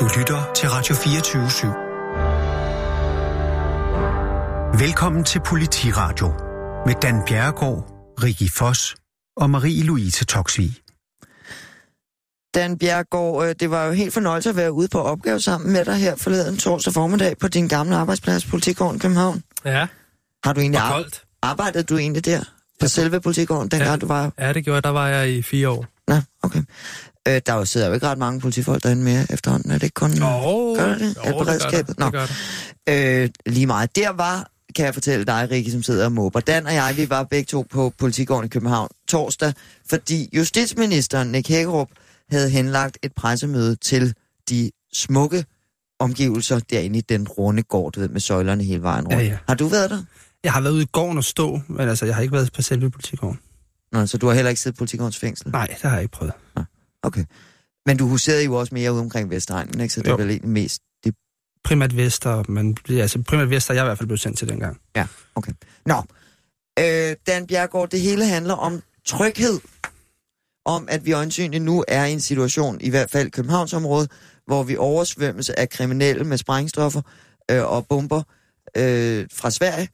Du lytter til Radio 24 /7. Velkommen til Politiradio med Dan Bjerregaard, Rikki Foss og Marie-Louise Toksvig. Dan Bjergård, øh, det var jo helt fornøjelse at være ude på opgave sammen med dig her forleden torsdag formiddag på din gamle arbejdsplads, Politikården København. Ja, Har du egentlig ar- koldt. arbejdet du egentlig der? På Ja. selve Politikården, dengang Ja. du var... Ja, det gjorde jeg. Der var jeg i fire år. Nå, okay. Øh, der jo sidder jo ikke ret mange politifolk derinde mere efterhånden. Er det ikke kun... Oh, Gør det? Er beredskabet? Nå. Det gør det. Øh, lige meget. Der var, kan jeg fortælle dig, Rikke, som sidder og måber. Dan og jeg, vi var begge to på Politigården i København torsdag, fordi justitsministeren Nick Hækkerup havde henlagt et pressemøde til de smukke omgivelser derinde i den runde gård, du ved, med søjlerne hele vejen rundt. Ja, ja. Har du været der? Jeg har været ude i gården og stå, men altså, jeg har ikke været på selve politigården. Nå, så du har heller ikke siddet i Politigårdens fængsel? Nej, det har jeg ikke prøvet. Okay. Men du huserede jo også mere ude omkring Vestegnen, ikke? Så det er Jo. vel egentlig mest det. Primært Vester, men altså, primært Vester, jeg er i hvert fald blevet sendt til dengang. Okay. Nå. Øh, Dan Bjergård, det hele handler om tryghed. Om, at vi øjensynligt nu er i en situation, i hvert fald Københavnsområdet, hvor vi oversvømmes af kriminelle med sprængstoffer øh, og bomber øh, fra Sverige,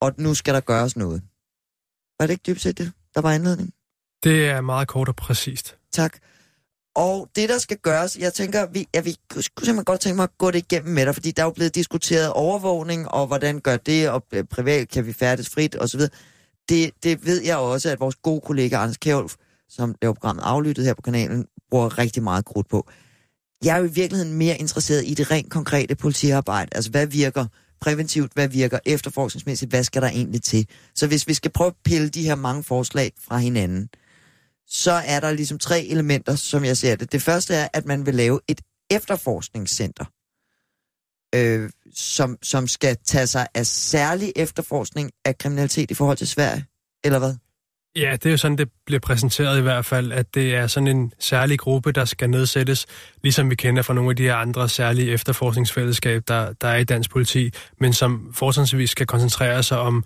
og nu skal der gøres noget. Var det ikke dybt set det, der var anledning? Det er meget kort og præcist. Tak. Og det, der skal gøres, jeg tænker, vi, jeg vi kunne simpelthen godt tænke mig at gå det igennem med dig, fordi der er jo blevet diskuteret overvågning, og hvordan gør det, og øh, privat kan vi færdes frit, osv. Det, det ved jeg også, at vores gode kollega Anders Kjælf, som laver programmet Aflyttet her på kanalen, bruger rigtig meget krudt på. Jeg er jo i virkeligheden mere interesseret i det rent konkrete politiarbejde. Altså, hvad virker præventivt, hvad virker efterforskningsmæssigt, hvad skal der egentlig til? Så hvis vi skal prøve at pille de her mange forslag fra hinanden, så er der ligesom tre elementer, som jeg ser det. Det første er, at man vil lave et efterforskningscenter, øh, som, som skal tage sig af særlig efterforskning af kriminalitet i forhold til Sverige, eller hvad? Ja, det er jo sådan, det bliver præsenteret i hvert fald, at det er sådan en særlig gruppe, der skal nedsættes, ligesom vi kender fra nogle af de her andre særlige efterforskningsfællesskab, der, der er i dansk politi, men som fortrinsvis skal koncentrere sig om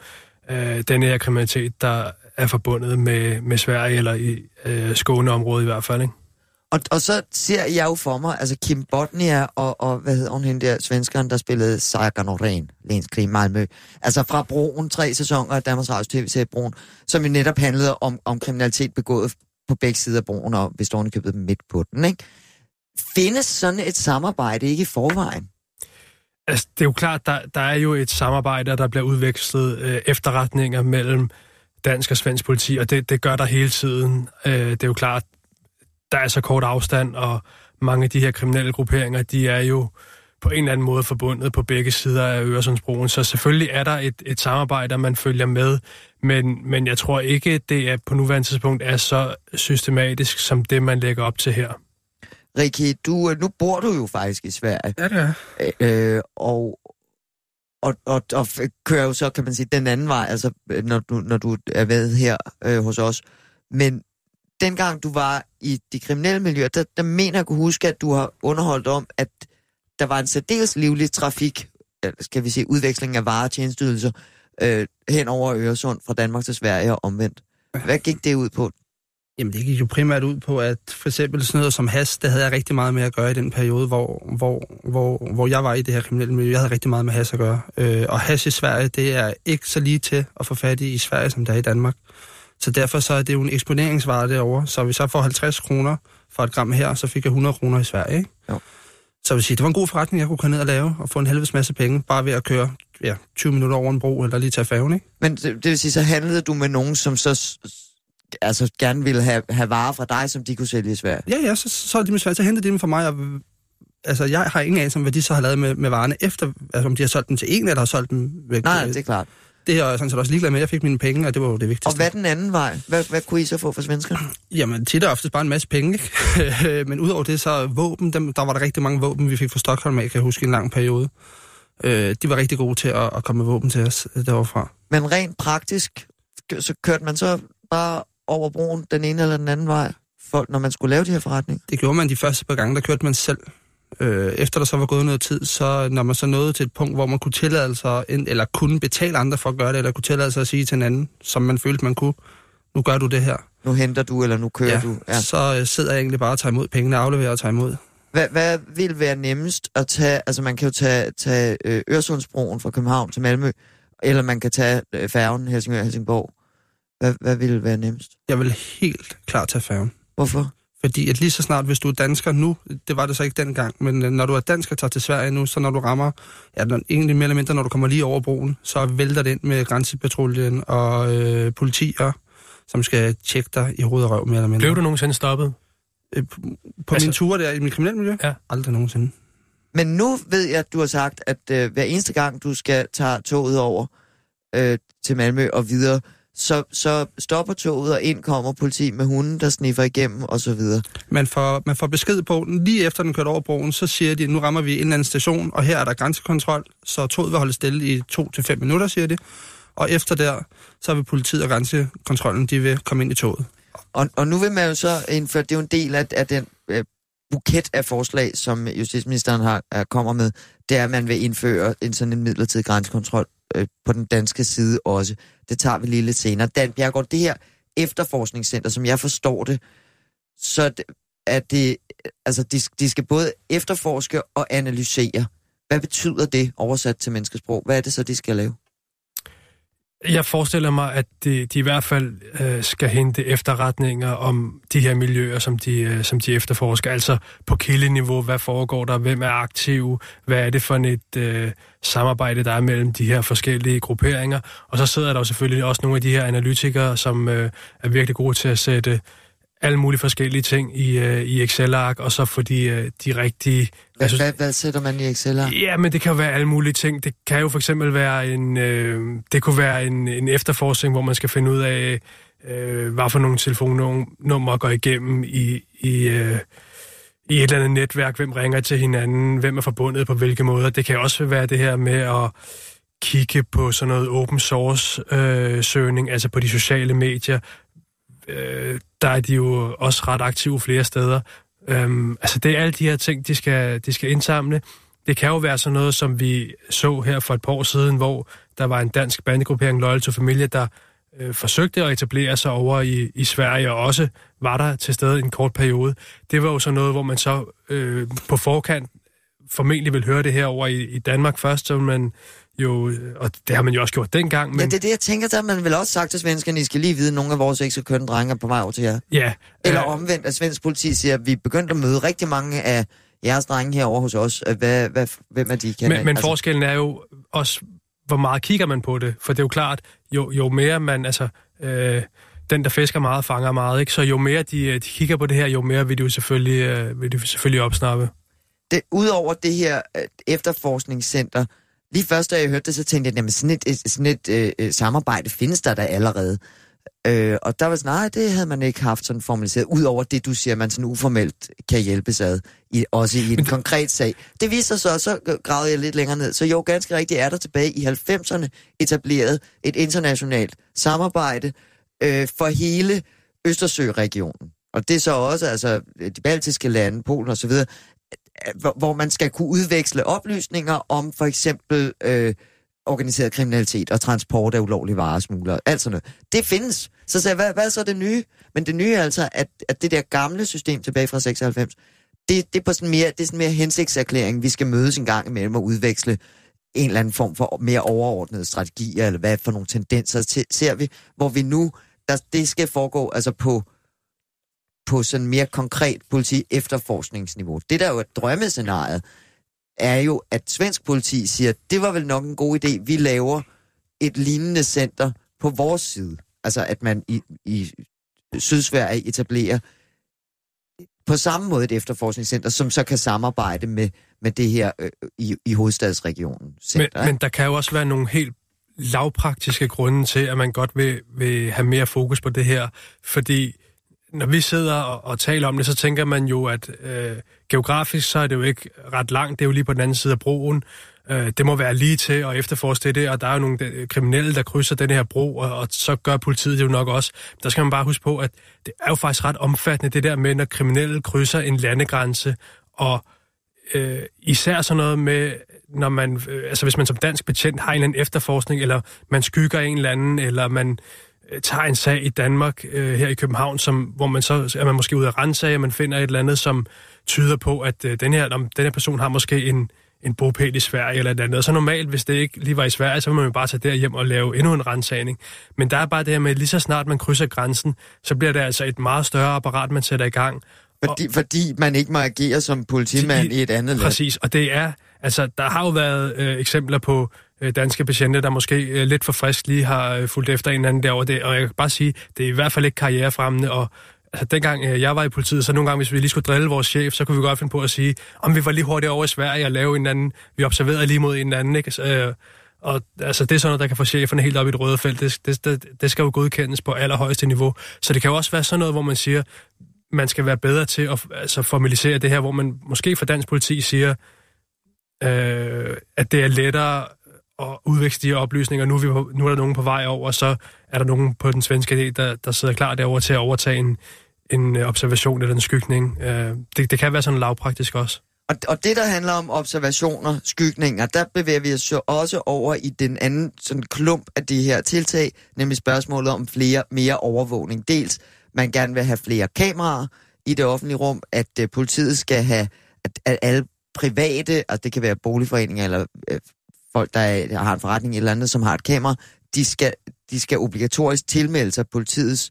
øh, den her kriminalitet, der er forbundet med, med Sverige, eller i øh, Skåneområdet i hvert fald. Ikke? Og, og så ser jeg jo for mig, altså Kim Botnia og, og hvad hedder hun hende der, svenskeren, der spillede Saga Norén, Lenskrig Malmø. Altså fra Broen, tre sæsoner af Danmarks Radios tv-serie Broen, som jo netop handlede om, om kriminalitet begået på begge sider af broen, og hvis du købet midt på den, ikke? Findes sådan et samarbejde ikke i forvejen? Altså, det er jo klart, der, der er jo et samarbejde, der bliver udvekslet øh, efterretninger mellem dansk og svensk politi, og det, det gør der hele tiden. Øh, det er jo klart, der er så kort afstand, og mange af de her kriminelle grupperinger, de er jo på en eller anden måde forbundet på begge sider af Øresundsbroen. Så selvfølgelig er der et, et samarbejde, og man følger med, men, men jeg tror ikke, det er på nuværende tidspunkt er så systematisk, som det, man lægger op til her. Rikki, du, øh, nu bor du jo faktisk i Sverige, Ja, det er. øh, og, og, og, og kører jo så, kan man sige, den anden vej, altså øh, når du, når du er ved her øh, hos os. Men dengang du var i de kriminelle miljøer, der, der mener jeg kunne huske, at du har underholdt om, at der var en særdeles livlig trafik, eller skal vi sige, udveksling af varer og tjenesteydelser øh, hen over Øresund fra Danmark til Sverige og omvendt. Hvad gik det ud på? Jamen, det gik jo primært ud på, at for eksempel sådan noget som has, det havde jeg rigtig meget med at gøre i den periode, hvor, hvor, hvor, hvor jeg var i det her kriminelle miljø. Jeg havde rigtig meget med has at gøre. Øh, og has i Sverige, det er ikke så lige til at få fat i i Sverige, som det er i Danmark. Så derfor så er det jo en eksponeringsvare derovre. Så hvis jeg får 50 kroner for et gram her, så fik jeg 100 kroner i Sverige, ikke? Jo. Så jeg vil sige, det var en god forretning, jeg kunne komme ned og lave, og få en helvedes masse penge, bare ved at køre ja, 20 minutter over en bro, eller lige tage færgen, ikke? Men det, det vil sige, så handlede du med nogen, som så altså gerne ville have, have varer fra dig, som de kunne sælge i Sverige? Ja, ja, så, så er de med Sverige, så hentede de dem for mig, og altså, jeg har ingen anelse om, hvad de så har lavet med, med varerne efter, altså om de har solgt dem til en, eller har solgt dem væk. Nej, det er klart. det er jeg sådan set også ligeglad med. Jeg fik mine penge, og det var jo det vigtigste. Og hvad den anden vej? Hvad, hvad kunne I så få for svenskerne? Jamen, tit og oftest bare en masse penge, ikke? Men udover det, så våben, dem, der var der rigtig mange våben, vi fik fra Stockholm af, kan jeg huske, en lang periode. Øh, de var rigtig gode til at, at komme med våben til os øh, derovre Men rent praktisk, så kørte man så bare over broen den ene eller den anden vej, for, når man skulle lave de her forretninger? Det gjorde man de første par gange, der kørte man selv. Øh, efter der så var gået noget tid, så når man så nåede til et punkt, hvor man kunne tillade sig, eller kunne betale andre for at gøre det, eller kunne tillade sig at sige til en anden, som man følte, man kunne, nu gør du det her. Nu henter du, eller nu kører ja, du. ja. så øh, sidder jeg egentlig bare og tager imod pengene, afleverer og tager imod. Hvad, hvad vil være nemmest at tage? Altså, man kan jo tage, tage øh, Øresundsbroen fra København til Malmø, eller man kan tage øh, færgen Helsingør-Helsingborg. Hvad, hvad vil være nemmest? Jeg vil helt klart tage færgen. Hvorfor? Fordi at lige så snart, hvis du er dansker nu, det var det så ikke dengang, men øh, når du er dansker og tager til Sverige nu, så når du rammer, ja, når, egentlig mere eller mindre, når du kommer lige over broen, så vælter det ind med grænsepatruljen og øh, politier, som skal tjekke dig i hoved og røv mere eller mindre. Blev du nogensinde stoppet? Øh, på på Altså- mine ture der i mit kriminelle miljø? Ja. Aldrig nogensinde. Men nu ved jeg, at du har sagt, at øh, hver eneste gang, du skal tage toget over øh, til Malmø og videre, så, så stopper toget, og ind kommer politi med hunden, der sniffer igennem, og så videre. Man får, man får besked på, lige efter den kørt over broen, så siger de, nu rammer vi en eller anden station, og her er der grænsekontrol, så toget vil holde stille i to til fem minutter, siger de. Og efter der, så vil politiet og grænsekontrollen, de vil komme ind i toget. Og, og nu vil man jo så indføre, det er jo en del af, af den øh, buket af forslag, som justitsministeren har er, kommer med, det er, at man vil indføre en sådan en midlertidig grænsekontrol øh, på den danske side også. Det tager vi lige lidt senere. Dan Bjergård, det her efterforskningscenter, som jeg forstår det, så at er det, altså de, de skal både efterforske og analysere. Hvad betyder det oversat til menneskesprog? Hvad er det så, de skal lave? Jeg forestiller mig, at de, de i hvert fald øh, skal hente efterretninger om de her miljøer, som de, øh, som de efterforsker. Altså på kildeniveau, hvad foregår der, hvem er aktiv, hvad er det for et øh, samarbejde, der er mellem de her forskellige grupperinger. Og så sidder der jo selvfølgelig også nogle af de her analytikere, som øh, er virkelig gode til at sætte alle mulige forskellige ting i, øh, i Excel-ark, og så få de, øh, de rigtige Hvad, hvad, hvad sætter man i Excel her? Ja, men det kan jo være alle mulige ting. Det kan jo for eksempel være en, øh, det kunne være en, en efterforskning, hvor man skal finde ud af, øh, hvad for nogle telefonnumre går igennem i, i, øh, i et eller andet netværk, hvem ringer til hinanden, hvem er forbundet på hvilke måder. Det kan også være det her med at kigge på sådan noget open source øh, søgning, altså på de sociale medier. Øh, der er de jo også ret aktive flere steder. Øhm, altså det er alle de her ting, de skal, de skal indsamle. Det kan jo være sådan noget, som vi så her for et par år siden, hvor der var en dansk bandegruppering, Loyal to Familie, der øh, forsøgte at etablere sig over i, i Sverige, og også var der til stede en kort periode. Det var jo sådan noget, hvor man så øh, på forkant formentlig vil høre det her over i, i Danmark først, så vil man jo, og det har man jo også gjort dengang, Men... Ja, det er det, jeg tænker, der har man vel også sagt til svenskerne, I skal lige vide, at nogle af vores ikke så kønne drenge er på vej over til jer. ja. Eller øh, omvendt, at svensk politi siger, at vi er begyndt at møde rigtig mange af jeres drenge herovre hos os. Øh, Hvad, hvad, hvem er de? Kan Men, men forskellen er jo også, hvor meget kigger man på det? For det er jo klart, jo, jo mere man, altså, øh, den der fisker meget, fanger meget, ikke? Så jo mere de, øh, de kigger på det her, jo mere vil de jo selvfølgelig, øh, vil de selvfølgelig opsnappe. det, udover det her øh, efterforskningscenter, lige først da jeg hørte det, så tænkte jeg, jamen sådan et, et, sådan et øh, øh, samarbejde findes der da allerede. Øh, og der var sådan, nej, det havde man ikke haft sådan formaliseret, udover det, du siger, man sådan uformelt kan hjælpes ad, i, også i en konkret sag. Det viser sig så, så gravede jeg lidt længere ned, så jo, ganske rigtigt er der tilbage i 90'erne etableret et internationalt samarbejde øh, for hele Østersøregionen. Og det er så også altså de baltiske lande, Polen osv., hvor, hvor man skal kunne udveksle oplysninger om for eksempel øh, organiseret kriminalitet og transport af ulovlige varesmuglere, alt sådan noget. Det findes. Så sagde jeg, hvad, hvad er så det nye? Men det nye er altså, at, at det der gamle system tilbage fra 96, det, det er på sådan mere, det er sådan mere hensigtserklæring. Vi skal mødes en gang imellem og udveksle en eller anden form for mere overordnede strategier, eller hvad for nogle tendenser til, ser vi, hvor vi nu, der, det skal foregå altså på på sådan mere konkret politi efterforskningsniveau. Det der er jo et drømmescenarie, er jo, at svensk politi siger, det var vel nok en god idé, vi laver et lignende center på vores side. Altså at man i, i Sydsverige etablerer på samme måde et efterforskningscenter, som så kan samarbejde med, med det her øh, i, i hovedstadsregionen. Men, Center, men der kan jo også være nogle helt lavpraktiske grunde til, at man godt vil, vil have mere fokus på det her, fordi når vi sidder og, og taler om det, så tænker man jo, at øh, geografisk så er det jo ikke ret langt. Det er jo lige på den anden side af broen. Øh, det må være lige til at efterforske det, og der er jo nogle øh, kriminelle, der krydser den her bro, og, og så gør politiet det jo nok også. Der skal man bare huske på, at det er jo faktisk ret omfattende, det der med, når kriminelle krydser en landegrænse, og øh, især sådan noget med, når man, øh, altså hvis man som dansk betjent har en eller anden efterforskning, eller man skygger en eller anden, eller man øh, tager en sag i Danmark, øh, her i København, som, hvor man så er man måske ude at rense og man finder et eller andet, som tyder på, at øh, den, her, om, den her person har måske en, en bopæl i Sverige eller et andet. Og så normalt, hvis det ikke lige var i Sverige, så vil man jo bare tage derhjem og lave endnu en rensagning. Men der er bare det her med, at lige så snart man krydser grænsen, så bliver det altså et meget større apparat, man sætter i gang. Fordi, og, fordi man ikke må agere som politimand i, i et andet land. Præcis, og det er, altså der har jo været øh, eksempler på øh, Øh, danske patienter, der måske øh, lidt for frisk lige har øh, fulgt efter en anden derovre. Det, og jeg kan bare sige, det er i hvert fald ikke karrierefremmende, og altså, dengang øh, jeg var i politiet, så nogle gange, hvis vi lige skulle drille vores chef, så kunne vi godt finde på at sige, om vi var lige hurtigt over i Sverige og lave en anden, vi observerede lige mod en anden, ikke? Altså, øh, og altså, det er sådan noget, der kan få cheferne helt op i det røde felt. Det, det, det, det skal jo godkendes på allerhøjeste niveau. Så det kan jo også være sådan noget, hvor man siger, man skal være bedre til at altså, formalisere det her, hvor man måske for dansk politi siger, øh, at det er lettere at udveksle de her oplysninger. Nu er, vi på, nu er der nogen på vej over, og så er der nogen på den svenske del, der, der sidder klar derover til at overtage en, en øh, observation eller en skygning. Øh, det, det kan være sådan lavpraktisk også. Og, og det, der handler om observationer, skygninger, der bevæger vi os jo også over i den anden sådan klump af de her tiltag, nemlig spørgsmålet om flere mere overvågning. Dels, man gerne vil have flere kameraer i det offentlige rum, at øh, politiet skal have, at, at alle private, altså det kan være boligforeninger eller øh, folk, der, er, der har en forretning eller andet, som har et kamera, de skal, de skal obligatorisk tilmelde sig politiets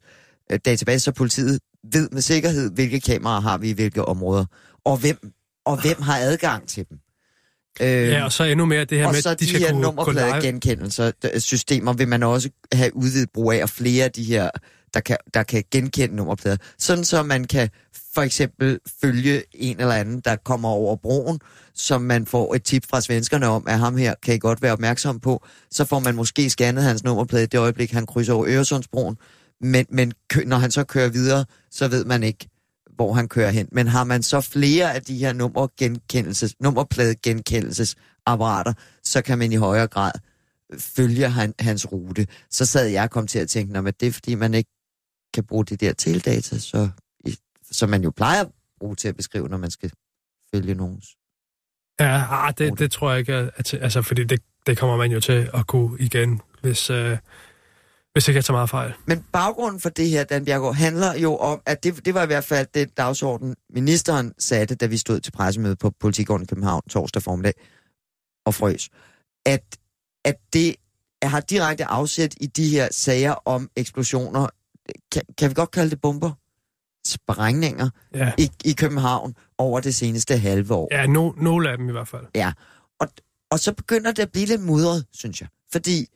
uh, database, så politiet ved med sikkerhed, hvilke kameraer har vi i hvilke områder, og hvem, og hvem har adgang til dem. Øh, ja, og så endnu mere det her og med, så de, de her kunne nummerplade genkendelser, systemer vil man også have udvidet brug af, og flere af de her, der kan, der kan genkende nummerplader. Sådan så man kan for eksempel følge en eller anden, der kommer over broen, som man får et tip fra svenskerne om, at ham her kan I godt være opmærksom på. Så får man måske scannet hans nummerplade i det øjeblik, han krydser over Øresundsbroen. Men, men når han så kører videre, så ved man ikke, hvor han kører hen. Men har man så flere af de her nummergenkendelses, nummerpladegenkendelsesapparater, så kan man i højere grad følge han, hans rute. Så sad jeg og kom til at tænke, at det er fordi, man ikke kan bruge de der teledata, så, som man jo plejer at bruge til at beskrive, når man skal følge nogens. Ja, ah, det, det tror jeg ikke, at, altså, fordi det, det kommer man jo til at kunne igen, hvis, øh, hvis ikke jeg tager meget fejl. Men baggrunden for det her, Dan Bjergård, handler jo om, at det, det var i hvert fald den dagsorden, ministeren satte, da vi stod til pressemøde på Politikgården i København torsdag formiddag og frøs. At, at det har direkte afsæt i de her sager om eksplosioner. Kan, kan vi godt kalde det bomber? Sprængninger ja. i, i København over det seneste halve år. Ja, no, nogle af dem i hvert fald. Ja, og, og så begynder det at blive lidt mudret, synes jeg. Fordi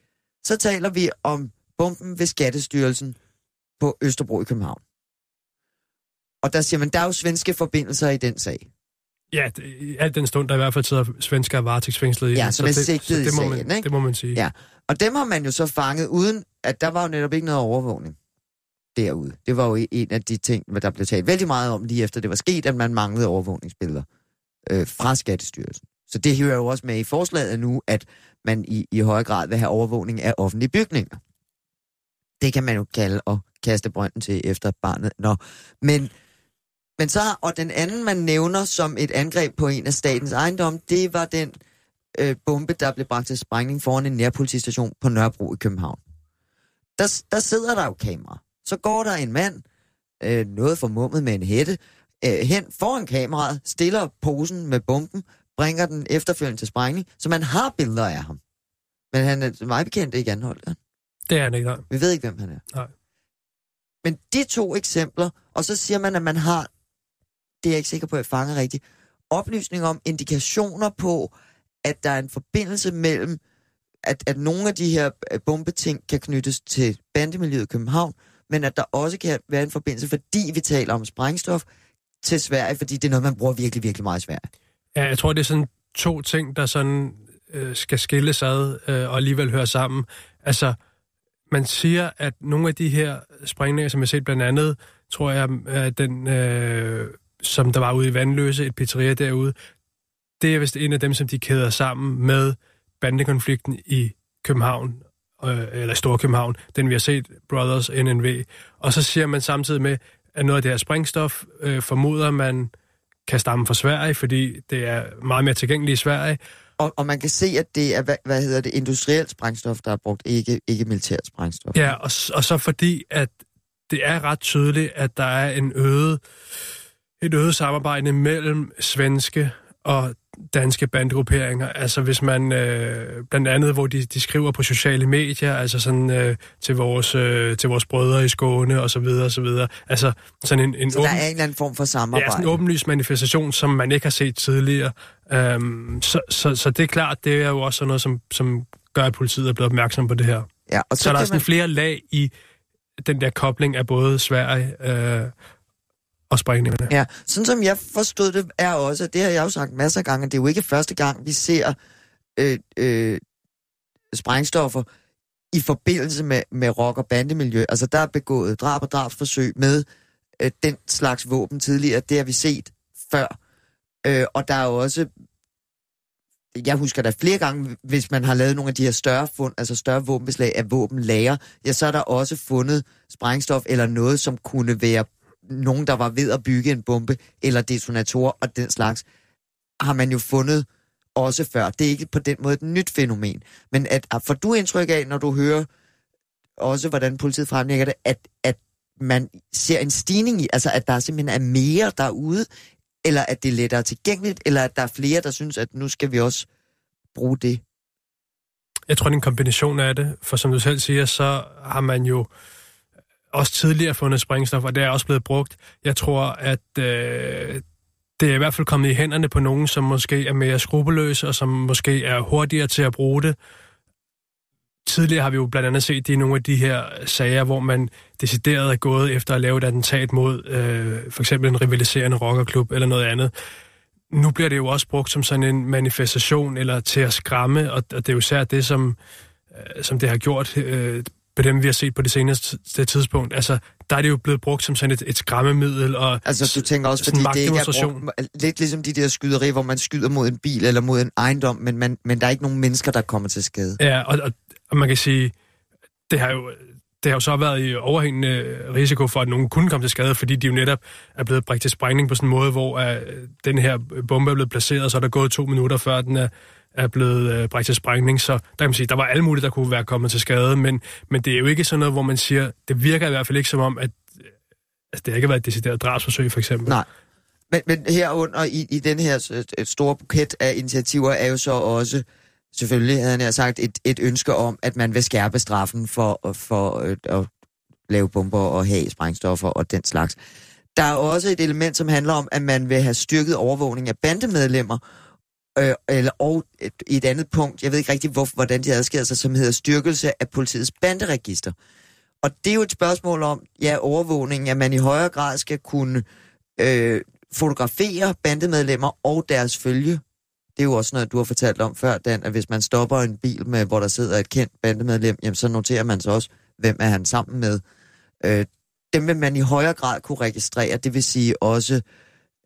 så taler vi om bomben ved Skattestyrelsen på Østerbro i København. Og der siger man, der er jo svenske forbindelser i den sag. Ja, det, alt den stund, der i hvert fald sidder svensker varetægtsfængslet i. Ja, som er sigtet så det, i må sagen, ikke? Det må man sige. Ja, og dem har man jo så fanget uden, at der var jo netop ikke noget overvågning derude. Det var jo e- en af de ting, der blev talt vældig meget om lige efter det var sket, at man manglede overvågningsbilleder øh, fra Skattestyrelsen. Så det hører jo også med i forslaget nu, at man i, i højere grad vil have overvågning af offentlige bygninger. Det kan man jo kalde at kaste brønden til efter barnet. Nå. Men, men så, og den anden, man nævner som et angreb på en af statens ejendom, det var den øh, bombe, der blev bragt til sprængning foran en nærpolitistation på Nørrebro i København. Der, der sidder der jo kamera. Så går der en mand, øh, noget formummet med en hætte, øh, hen foran kameraet, stiller posen med bomben, bringer den efterfølgende til sprængning, så man har billeder af ham. Men han er meget bekendt ikke anholdt. Ja. Det er han ikke, nej. Vi ved ikke, hvem han er. Nej. Men de to eksempler, og så siger man, at man har, det er jeg ikke sikker på, at jeg fanger rigtigt, oplysning om indikationer på, at der er en forbindelse mellem, at, at nogle af de her øh, bombeting kan knyttes til bandemiljøet i København, men at der også kan være en forbindelse, fordi vi taler om sprængstof, til Sverige, fordi det er noget, man bruger virkelig, virkelig meget i Sverige. Ja, jeg tror, det er sådan to ting, der sådan øh, skal skilles ad øh, og alligevel høre sammen. Altså, man siger, at nogle af de her sprængninger, som jeg har set blandt andet, tror jeg, at den, øh, som der var ude i Vandløse, et pizzeria derude, det er vist en af dem, som de kæder sammen med bandekonflikten i København, øh, eller Storkøbenhavn, den vi har set, Brothers NNV. Og så siger man samtidig med, at noget af det her sprængstof øh, formoder man kan stamme fra Sverige, fordi det er meget mere tilgængeligt i Sverige. Og, og man kan se, at det er, hvad, hvad hedder det, industrielt sprængstof, der er brugt, ikke, ikke militært sprængstof. Ja, og, og så fordi, at det er ret tydeligt, at der er en øget et øget samarbejde mellem svenske og danske bandgrupperinger. Altså hvis man, øh, blandt andet, hvor de, de skriver på sociale medier, altså sådan øh, til, vores, øh, til vores brødre i Skåne og så videre og så videre. Altså sådan en, en så åben, der er en eller anden form for samarbejde? Ja, sådan en åbenlyst manifestation, som man ikke har set tidligere. Um, så, så, så det er klart, det er jo også noget, som, som gør, at politiet er blevet opmærksom på det her. Ja, og så, så der er sådan man... flere lag i den der kobling af både Sverige øh, og sprængningerne. Ja, sådan som jeg forstod det, er også, det har jeg jo sagt masser af gange, det er jo ikke første gang, vi ser øh, øh, sprængstoffer i forbindelse med, med rock- og bandemiljø. Altså, der er begået drab og drabsforsøg med øh, den slags våben tidligere. Det har vi set før. Øh, og der er jo også jeg husker der flere gange, hvis man har lavet nogle af de her større fund, altså større våbenbeslag af våbenlager, ja, så er der også fundet sprængstof eller noget, som kunne være nogen, der var ved at bygge en bombe, eller detonatorer og den slags, har man jo fundet også før. Det er ikke på den måde et nyt fænomen. Men at, at får du indtryk af, når du hører også, hvordan politiet fremlægger det, at, at man ser en stigning i, altså at der simpelthen er mere derude, eller at det er lettere tilgængeligt, eller at der er flere, der synes, at nu skal vi også bruge det? Jeg tror, det er en kombination af det, for som du selv siger, så har man jo også tidligere fundet sprængstof, og det er også blevet brugt. Jeg tror, at øh, det er i hvert fald kommet i hænderne på nogen, som måske er mere skrupelløse, og som måske er hurtigere til at bruge det. Tidligere har vi jo blandt andet set i nogle af de her sager, hvor man decideret er gået efter at lave et attentat mod øh, for eksempel en rivaliserende rockerklub eller noget andet. Nu bliver det jo også brugt som sådan en manifestation eller til at skræmme, og, og det er jo særligt det, som, øh, som det har gjort øh, på dem, vi har set på det seneste tidspunkt. Altså, der er det jo blevet brugt som sådan et, et skræmmemiddel. Og altså, du tænker også, fordi det ikke er brugt, lidt ligesom de der skyderier, hvor man skyder mod en bil eller mod en ejendom, men, man, men der er ikke nogen mennesker, der kommer til skade. Ja, og, og, og man kan sige, det har jo det har jo så været i overhængende risiko for, at nogen kunne komme til skade, fordi de jo netop er blevet bragt til sprængning på sådan en måde, hvor uh, den her bombe er blevet placeret, så er der gået to minutter, før den er, er blevet øh, brægt til sprængning, så der kan man sige, der var alle mulige, der kunne være kommet til skade, men, men det er jo ikke sådan noget, hvor man siger, det virker i hvert fald ikke som om, at altså, det ikke været et decideret drabsforsøg, for eksempel. Nej. Men, men herunder i, i den her øh, store buket af initiativer er jo så også, selvfølgelig havde han sagt, et, et ønske om, at man vil skærpe straffen for, for øh, at lave bomber og have sprængstoffer og den slags. Der er også et element, som handler om, at man vil have styrket overvågning af bandemedlemmer, øh, eller, og et, et andet punkt, jeg ved ikke rigtig, hvor, hvordan de adskiller sig, som hedder styrkelse af politiets banderegister. Og det er jo et spørgsmål om, ja, overvågning, at man i højere grad skal kunne øh, fotografere bandemedlemmer og deres følge. Det er jo også noget, du har fortalt om før, Dan, at hvis man stopper en bil, med, hvor der sidder et kendt bandemedlem, jamen, så noterer man så også, hvem er han sammen med. Øh, dem vil man i højere grad kunne registrere, det vil sige også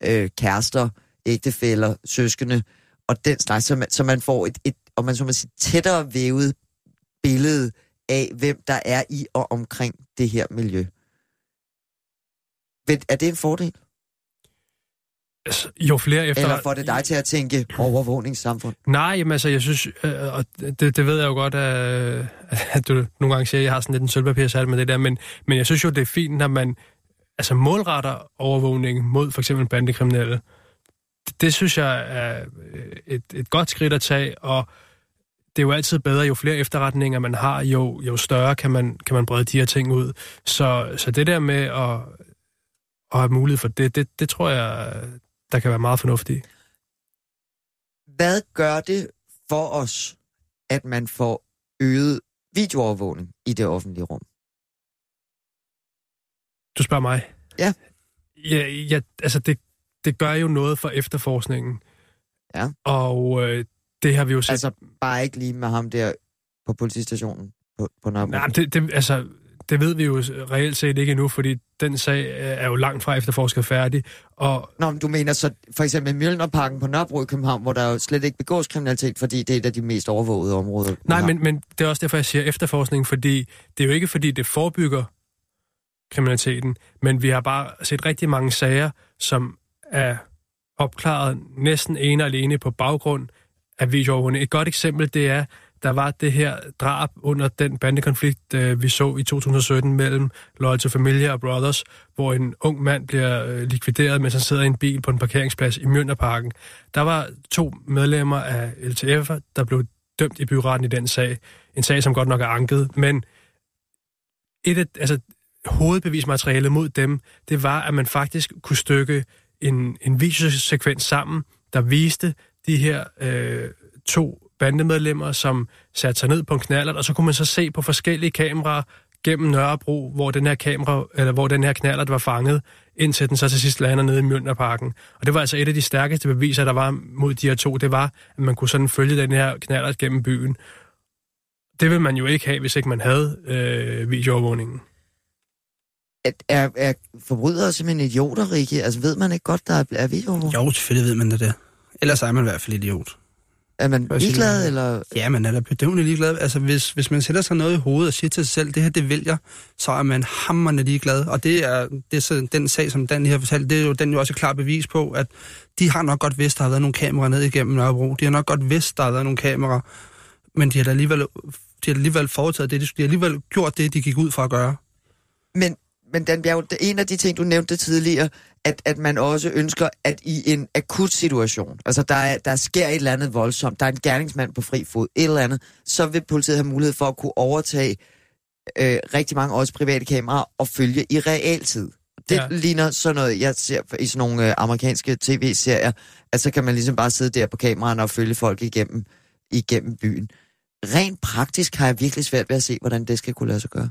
øh, kærester, ægtefæller, søskende, og den slags, så man, så man får et, et og man så man siger, tættere vævet billede af, hvem der er i og omkring det her miljø. Er det en fordel? Altså, jo flere efter... Eller får det dig til at tænke overvågningssamfund? Nej, jamen altså, jeg synes, øh, og det, det ved jeg jo godt, at, at du nogle gange siger, at jeg har sådan lidt en sølvpapirsat med det der, men, men jeg synes jo, det er fint, når man altså målretter overvågning mod for eksempel bandekriminelle det synes jeg er øh, et, et godt skridt at tage, og det er jo altid bedre, jo flere efterretninger man har, jo, jo større kan man, kan man brede de her ting ud. Så, så det der med at, at have mulighed for det, det, det tror jeg, der kan være meget fornuftigt. Hvad gør det for os, at man får øget videoovervågning i det offentlige rum? Du spørger mig? Ja. Ja, ja altså det, det gør jo noget for efterforskningen. Ja. Og øh, det har vi jo set... Altså bare ikke lige med ham der på politistationen på, på Nørrebro? Nej, det, det, altså, det ved vi jo reelt set ikke endnu, fordi den sag er jo langt fra efterforsket færdig. Og... Nå, men du mener så for eksempel Mjølnerparken på Nørrebro i København, hvor der jo slet ikke begås kriminalitet, fordi det er et af de mest overvågede områder. Nej, men, men det er også derfor, jeg siger efterforskning, fordi det er jo ikke fordi, det forebygger kriminaliteten, men vi har bare set rigtig mange sager, som er opklaret næsten ene og alene på baggrund af videoovervågning. Et godt eksempel, det er der var det her drab under den bandekonflikt, øh, vi så i 2017 mellem Loyal to Familia og Brothers, hvor en ung mand bliver øh, likvideret, mens han sidder i en bil på en parkeringsplads i Mjønderparken. Der var to medlemmer af LTF, der blev dømt i byretten i den sag. En sag, som godt nok er anket, men et af, altså, hovedbevismaterialet mod dem, det var, at man faktisk kunne stykke en, en videosekvens sammen, der viste de her øh, to bandemedlemmer, som satte sig ned på en knallert, og så kunne man så se på forskellige kameraer gennem Nørrebro, hvor den her kamera, eller hvor den her knallert var fanget, indtil den så til sidst lander nede i Mjølnerparken. Og det var altså et af de stærkeste beviser, der var mod de her to. Det var, at man kunne sådan følge den her knallert gennem byen. Det vil man jo ikke have, hvis ikke man havde øh, videoovervågningen. Er, er, er forbrydere simpelthen idioter, Rikke? Altså ved man ikke godt, der er, er videoovervågning? Jo, selvfølgelig ved man det. Ellers er man i hvert fald idiot. Er man ligeglad, eller? Ja, man er da bedøvende ligeglad. Altså, hvis, hvis man sætter sig noget i hovedet og siger til sig selv, det her, det vil jeg, så er man hammerne ligeglad. Og det er, det er så, den sag, som Dan her fortalt, det er jo den jo også klart bevis på, at de har nok godt vidst, der har været nogle kameraer ned igennem Nørrebro. De har nok godt vidst, der har været nogle kameraer, men de har alligevel, de har alligevel foretaget det. De har alligevel gjort det, de gik ud for at gøre. Men, men Dan Bjerg, en af de ting, du nævnte tidligere, at, at man også ønsker, at i en akut situation, altså der, er, der sker et eller andet voldsomt, der er en gerningsmand på fri fod, et eller andet, så vil politiet have mulighed for at kunne overtage øh, rigtig mange også private kameraer og følge i realtid. Det ja. ligner sådan noget, jeg ser i sådan nogle øh, amerikanske tv-serier, at så kan man ligesom bare sidde der på kameraerne og følge folk igennem, igennem byen. Rent praktisk har jeg virkelig svært ved at se, hvordan det skal kunne lade sig gøre.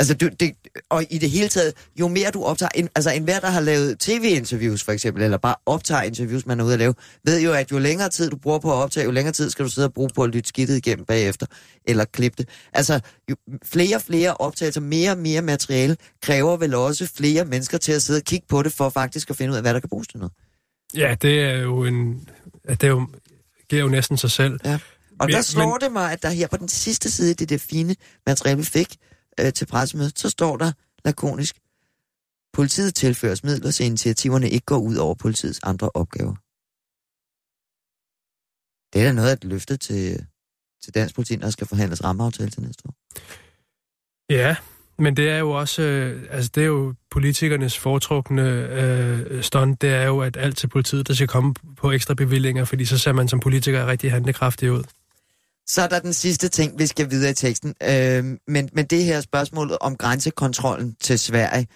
Altså, du, det, og i det hele taget, jo mere du optager, en, altså enhver, der har lavet tv-interviews for eksempel, eller bare optager interviews, man er ude at lave, ved jo, at jo længere tid du bruger på at optage, jo længere tid skal du sidde og bruge på at lytte skidtet igennem bagefter, eller klippe det. Altså, jo flere og flere optagelser, mere og mere materiale, kræver vel også flere mennesker til at sidde og kigge på det, for faktisk at finde ud af, hvad der kan bruges til noget. Ja, det er jo en... Det er jo, giver jo næsten sig selv. Ja. Og der slår men... det mig, at der her på den sidste side, det det fine materiale, vi fik, øh, til pressemødet, så står der lakonisk, politiet tilføres midler, så initiativerne ikke går ud over politiets andre opgaver. Det er da noget at løfte til, til dansk politi, når der skal forhandles rammeaftale til næste år. Ja, men det er jo også, øh, altså det er jo politikernes foretrukne øh, stund, det er jo, at alt til politiet, der skal komme på ekstra bevillinger, fordi så ser man som politiker rigtig handlekraftig ud. Så er der den sidste ting, vi skal videre i teksten. Øh, men, men det her spørgsmål om grænsekontrollen til Sverige.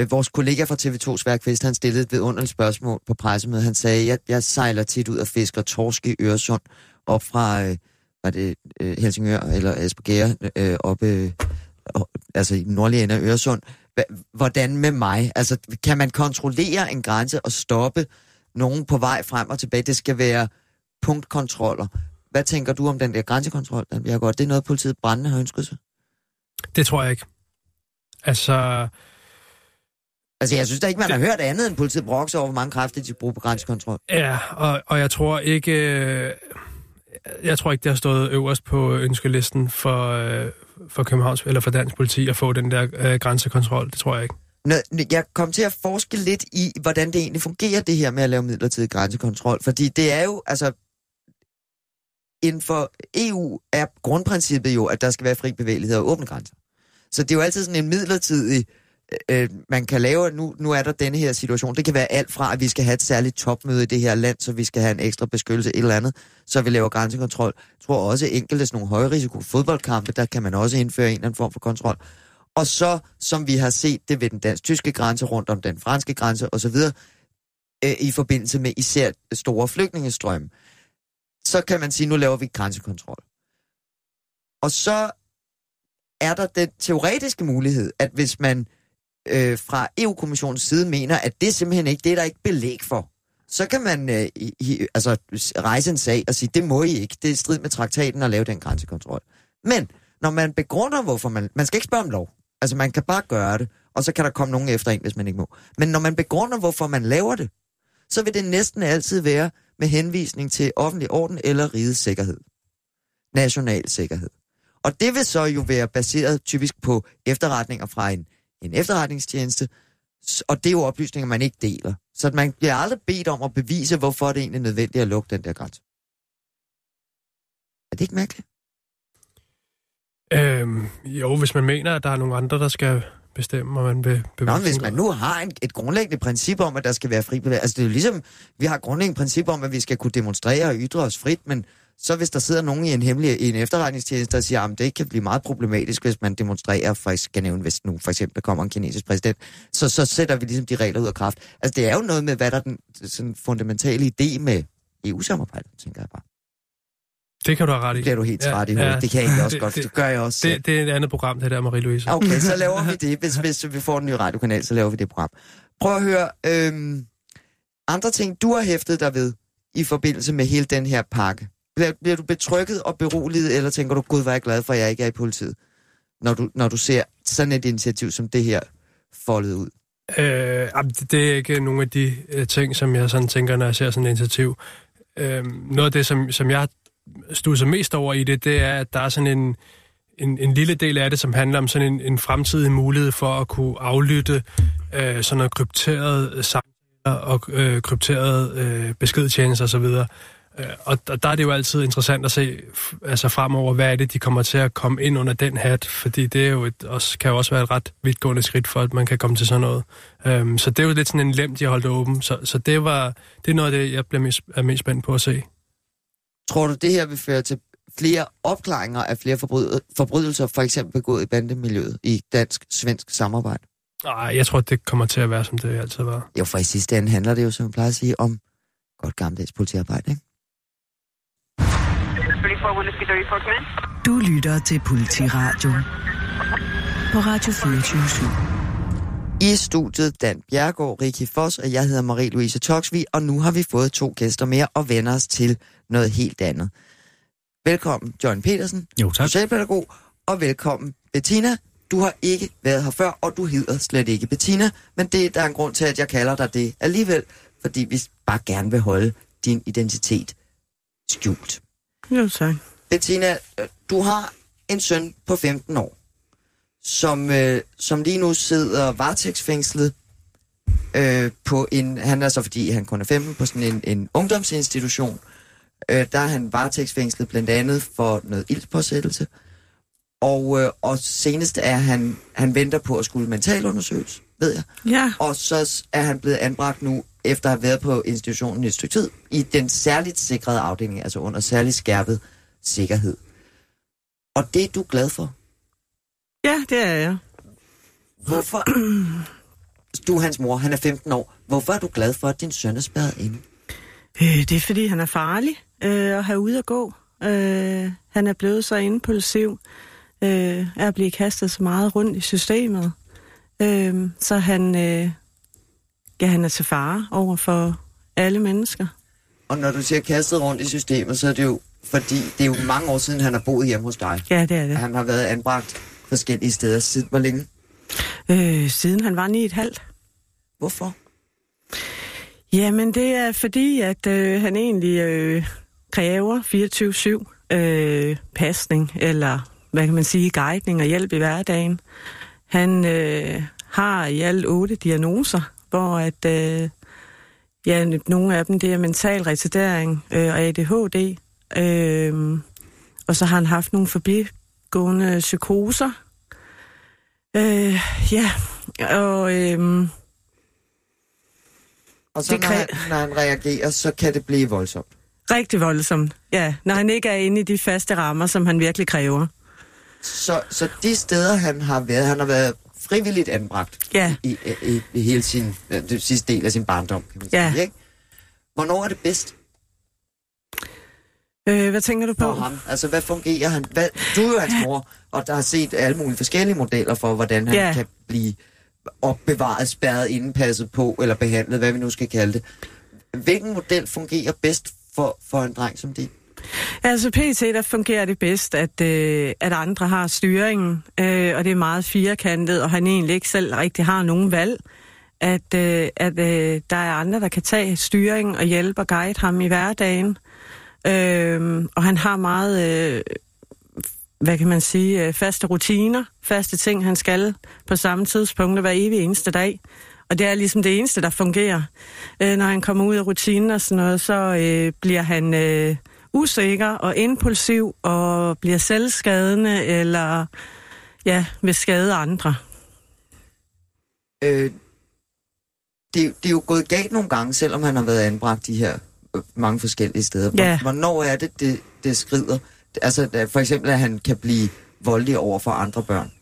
Øh, vores kollega fra TV2 Sværkvist, han stillede et vidunderligt spørgsmål på pressemødet. Han sagde, jeg, jeg sejler tit ud og fisker torsk i Øresund op fra øh, var det, øh, Helsingør eller Asperger, øh, op, øh, altså i den nordlige ende af Øresund. Hvordan med mig? Altså, kan man kontrollere en grænse og stoppe nogen på vej frem og tilbage? Det skal være punktkontroller. Hvad tænker du om den der grænsekontrol, den bliver godt? Det er noget, politiet brændende har ønsket sig? Det tror jeg ikke. Altså... Altså, jeg synes da ikke, man det... har hørt andet end politiet brokser over, hvor mange kræfter de bruger på grænsekontrol. Ja, og, og jeg tror ikke... Øh, jeg tror ikke, det har stået øverst på ønskelisten for, øh, for Københavns eller for dansk politi at få den der øh, grænsekontrol. Det tror jeg ikke. Nå, jeg kom til at forske lidt i, hvordan det egentlig fungerer, det her med at lave midlertidig grænsekontrol. Fordi det er jo, altså, inden for EU er grundprincippet jo, at der skal være fri bevægelighed og åbne grænser. Så det er jo altid sådan en midlertidig, øh, øh man kan lave, nu, nu er der denne her situation. Det kan være alt fra, at vi skal have et særligt topmøde i det her land, så vi skal have en ekstra beskyttelse, et eller andet, så vi laver grænsekontrol. Jeg tror også, enkelte sådan nogle højrisiko fodboldkampe, der kan man også indføre en eller anden form for kontrol. Og så, som vi har set det ved den dansk-tyske grænse, rundt om den franske grænse osv., øh, i forbindelse med især store flygtningestrømme så kan man sige, nu laver vi grænsekontrol. Og så er der den teoretiske mulighed, at hvis man øh, fra EU-kommissionens side mener, at det simpelthen ikke, det er der ikke belæg for, så kan man øh, i, altså, rejse en sag og sige, det må I ikke, det er i strid med traktaten at lave den grænsekontrol. Men når man begrunder, hvorfor man... Man skal ikke spørge om lov. Altså, man kan bare gøre det, og så kan der komme nogen efter en, hvis man ikke må. Men når man begrunder, hvorfor man laver det, så vil det næsten altid være, med henvisning til offentlig orden eller rigets sikkerhed. National sikkerhed. Og det vil så jo være baseret typisk på efterretninger fra en, en efterretningstjeneste, og det er jo oplysninger, man ikke deler. Så man bliver aldrig bedt om at bevise, hvorfor det egentlig er nødvendigt at lukke den der grænse. Er det ikke mærkeligt? Øhm, jo, hvis man mener, at der er nogle andre, der skal bestemme, og man vil Nå, hvis man nu har en, et grundlæggende princip om, at der skal være fri bevægelse. Altså, det er jo ligesom, vi har et grundlæggende princip om, at vi skal kunne demonstrere og ytre os frit, men så hvis der sidder nogen i en hemmelig i en efterretningstjeneste og siger, at det kan blive meget problematisk, hvis man demonstrerer, for skal nævne, hvis nu for eksempel kommer en kinesisk præsident, så, så sætter vi ligesom de regler ud af kraft. Altså, det er jo noget med, hvad der er den sådan fundamentale idé med EU-samarbejdet, tænker jeg bare. Det kan du have ret i. Det bliver du helt træt i hovedet. Ja, det kan jeg egentlig også det, godt. Det, det gør jeg også. Det, det er et andet program, det der, Marie-Louise. Okay, så laver vi det. Hvis, hvis vi får en ny radiokanal, så laver vi det program. Prøv at høre. Øhm, andre ting, du har hæftet dig ved i forbindelse med hele den her pakke. Bliver, bliver du betrykket og beroliget, eller tænker du, gud, er jeg glad for, at jeg ikke er i politiet, når du, når du ser sådan et initiativ som det her foldet ud? Øh, det er ikke nogle af de øh, ting, som jeg sådan tænker, når jeg ser sådan et initiativ. Øh, noget af det, som, som jeg stusser mest over i det, det er, at der er sådan en, en, en lille del af det, som handler om sådan en, en fremtidig mulighed for at kunne aflytte øh, sådan noget krypteret samtaler og øh, krypteret øh, beskedtjenester osv. Øh, og, og der er det jo altid interessant at se altså fremover, hvad er det, de kommer til at komme ind under den hat, fordi det er jo et, også, kan jo også være et ret vidtgående skridt for, at man kan komme til sådan noget. Um, så det er jo lidt sådan en lem, de har holdt åben. Så, så det, var, det er noget af det, jeg bliver mest, er mest spændt på at se. Tror du, det her vil føre til flere opklaringer af flere forbrydelser, for eksempel begået i bandemiljøet i dansk-svensk samarbejde? Nej, jeg tror, det kommer til at være, som det altid var. Jo, for i sidste ende handler det jo, som jeg plejer at sige, om godt gammeldags politiarbejde, ikke? Du lytter til Politiradio på Radio 24 I studiet Dan Bjergård, Rikki Foss og jeg hedder Marie-Louise Toksvig, og nu har vi fået to gæster mere og vender os til noget helt andet. Velkommen John Petersen, jo, tak. socialpædagog, og velkommen Bettina. Du har ikke været her før, og du hedder slet ikke Bettina, men det der er en grund til, at jeg kalder dig det alligevel, fordi vi bare gerne vil holde din identitet skjult. Jo, tak. Bettina, du har en søn på 15 år, som, øh, som lige nu sidder varetægtsfængslet øh, på en, han er så fordi han kun er 15, på sådan en, en ungdomsinstitution. Øh, der er han varetægtsfængslet blandt andet for noget ildpåsættelse. Og, øh, og senest er han, han venter på at skulle mentalundersøges, ved jeg. Ja. Og så er han blevet anbragt nu, efter at have været på institutionen i et stykke tid, i den særligt sikrede afdeling, altså under særligt skærpet sikkerhed. Og det er du glad for? Ja, det er jeg. Hvorfor? Du hans mor, han er 15 år. Hvorfor er du glad for, at din søn er spærret inde? Øh, det er, fordi han er farlig øh, at have ude at gå. Øh, han er blevet så impulsiv, øh, er at blive kastet så meget rundt i systemet. Øh, så han, øh, ja, han er til fare over for alle mennesker. Og når du siger kastet rundt i systemet, så er det jo, fordi det er jo mange år siden, han har boet hjemme hos dig. Ja, det er det. Han har været anbragt forskellige steder siden hvor længe? Øh, siden han var ni et halvt. Hvorfor? Jamen, det er fordi, at øh, han egentlig øh, kræver 24-7 øh, pasning, eller hvad kan man sige, guidning og hjælp i hverdagen. Han øh, har i alt otte diagnoser, hvor at, øh, ja, nogle af dem det er mental retardering øh, og ADHD. Øh, og så har han haft nogle forbigående psykoser. Øh, ja, og... Øh, og så det når, han, når han reagerer, så kan det blive voldsomt. Rigtig voldsomt, ja. Når han ikke er inde i de faste rammer, som han virkelig kræver. Så, så de steder, han har været, han har været frivilligt anbragt ja. i, i, i, hele sin, det sidste del af sin barndom, kan man ja. sige, ikke? Hvornår er det bedst? Øh, hvad tænker du på? For ham. Altså, hvad fungerer han? Hvad, du er jo hans mor, og der har set alle mulige forskellige modeller for, hvordan han ja. kan blive opbevaret, spærret, indpasset på, eller behandlet, hvad vi nu skal kalde det. Hvilken model fungerer bedst for, for en dreng som din? Altså PT, der fungerer det bedst, at, øh, at andre har styringen, øh, og det er meget firkantet, og han egentlig ikke selv rigtig har nogen valg. At, øh, at øh, der er andre, der kan tage styringen og hjælpe og guide ham i hverdagen. Øh, og han har meget, øh, hvad kan man sige, øh, faste rutiner, faste ting, han skal på samme tidspunkt hver evig eneste dag. Og det er ligesom det eneste, der fungerer. Øh, når han kommer ud af rutinen og sådan noget, så øh, bliver han øh, usikker og impulsiv og bliver selvskadende eller ja, vil skade andre. Øh, det, det er jo gået galt nogle gange, selvom han har været anbragt de her øh, mange forskellige steder. Ja. Hvornår er det, det, det skrider? Altså for eksempel, at han kan blive voldelig over for andre børn.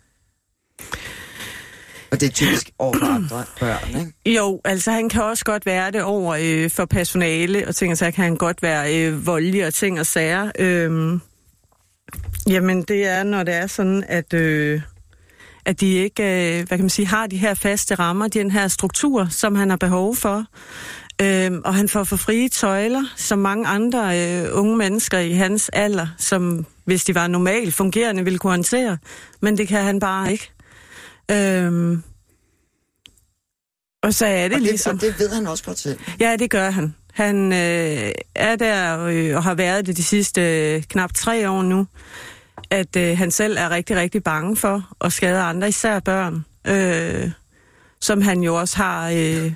Og det er typisk over for andre børn, ikke? Jo, altså han kan også godt være det over øh, for personale, og ting og sager kan han godt være øh, voldelig og ting og sager. Øh, jamen det er, når det er sådan, at... Øh, at de ikke øh, hvad kan man sige, har de her faste rammer, den her struktur, som han har behov for. Øhm, og han får for frie tøjler, som mange andre øh, unge mennesker i hans alder, som hvis de var normalt fungerende, ville kunne håndtere. Men det kan han bare ikke. Øhm, og så er det, og det ligesom... Og det ved han også godt selv. Ja, det gør han. Han øh, er der øh, og har været det de sidste øh, knap tre år nu at øh, han selv er rigtig, rigtig bange for at skade andre, især børn, øh, som han jo også har øh,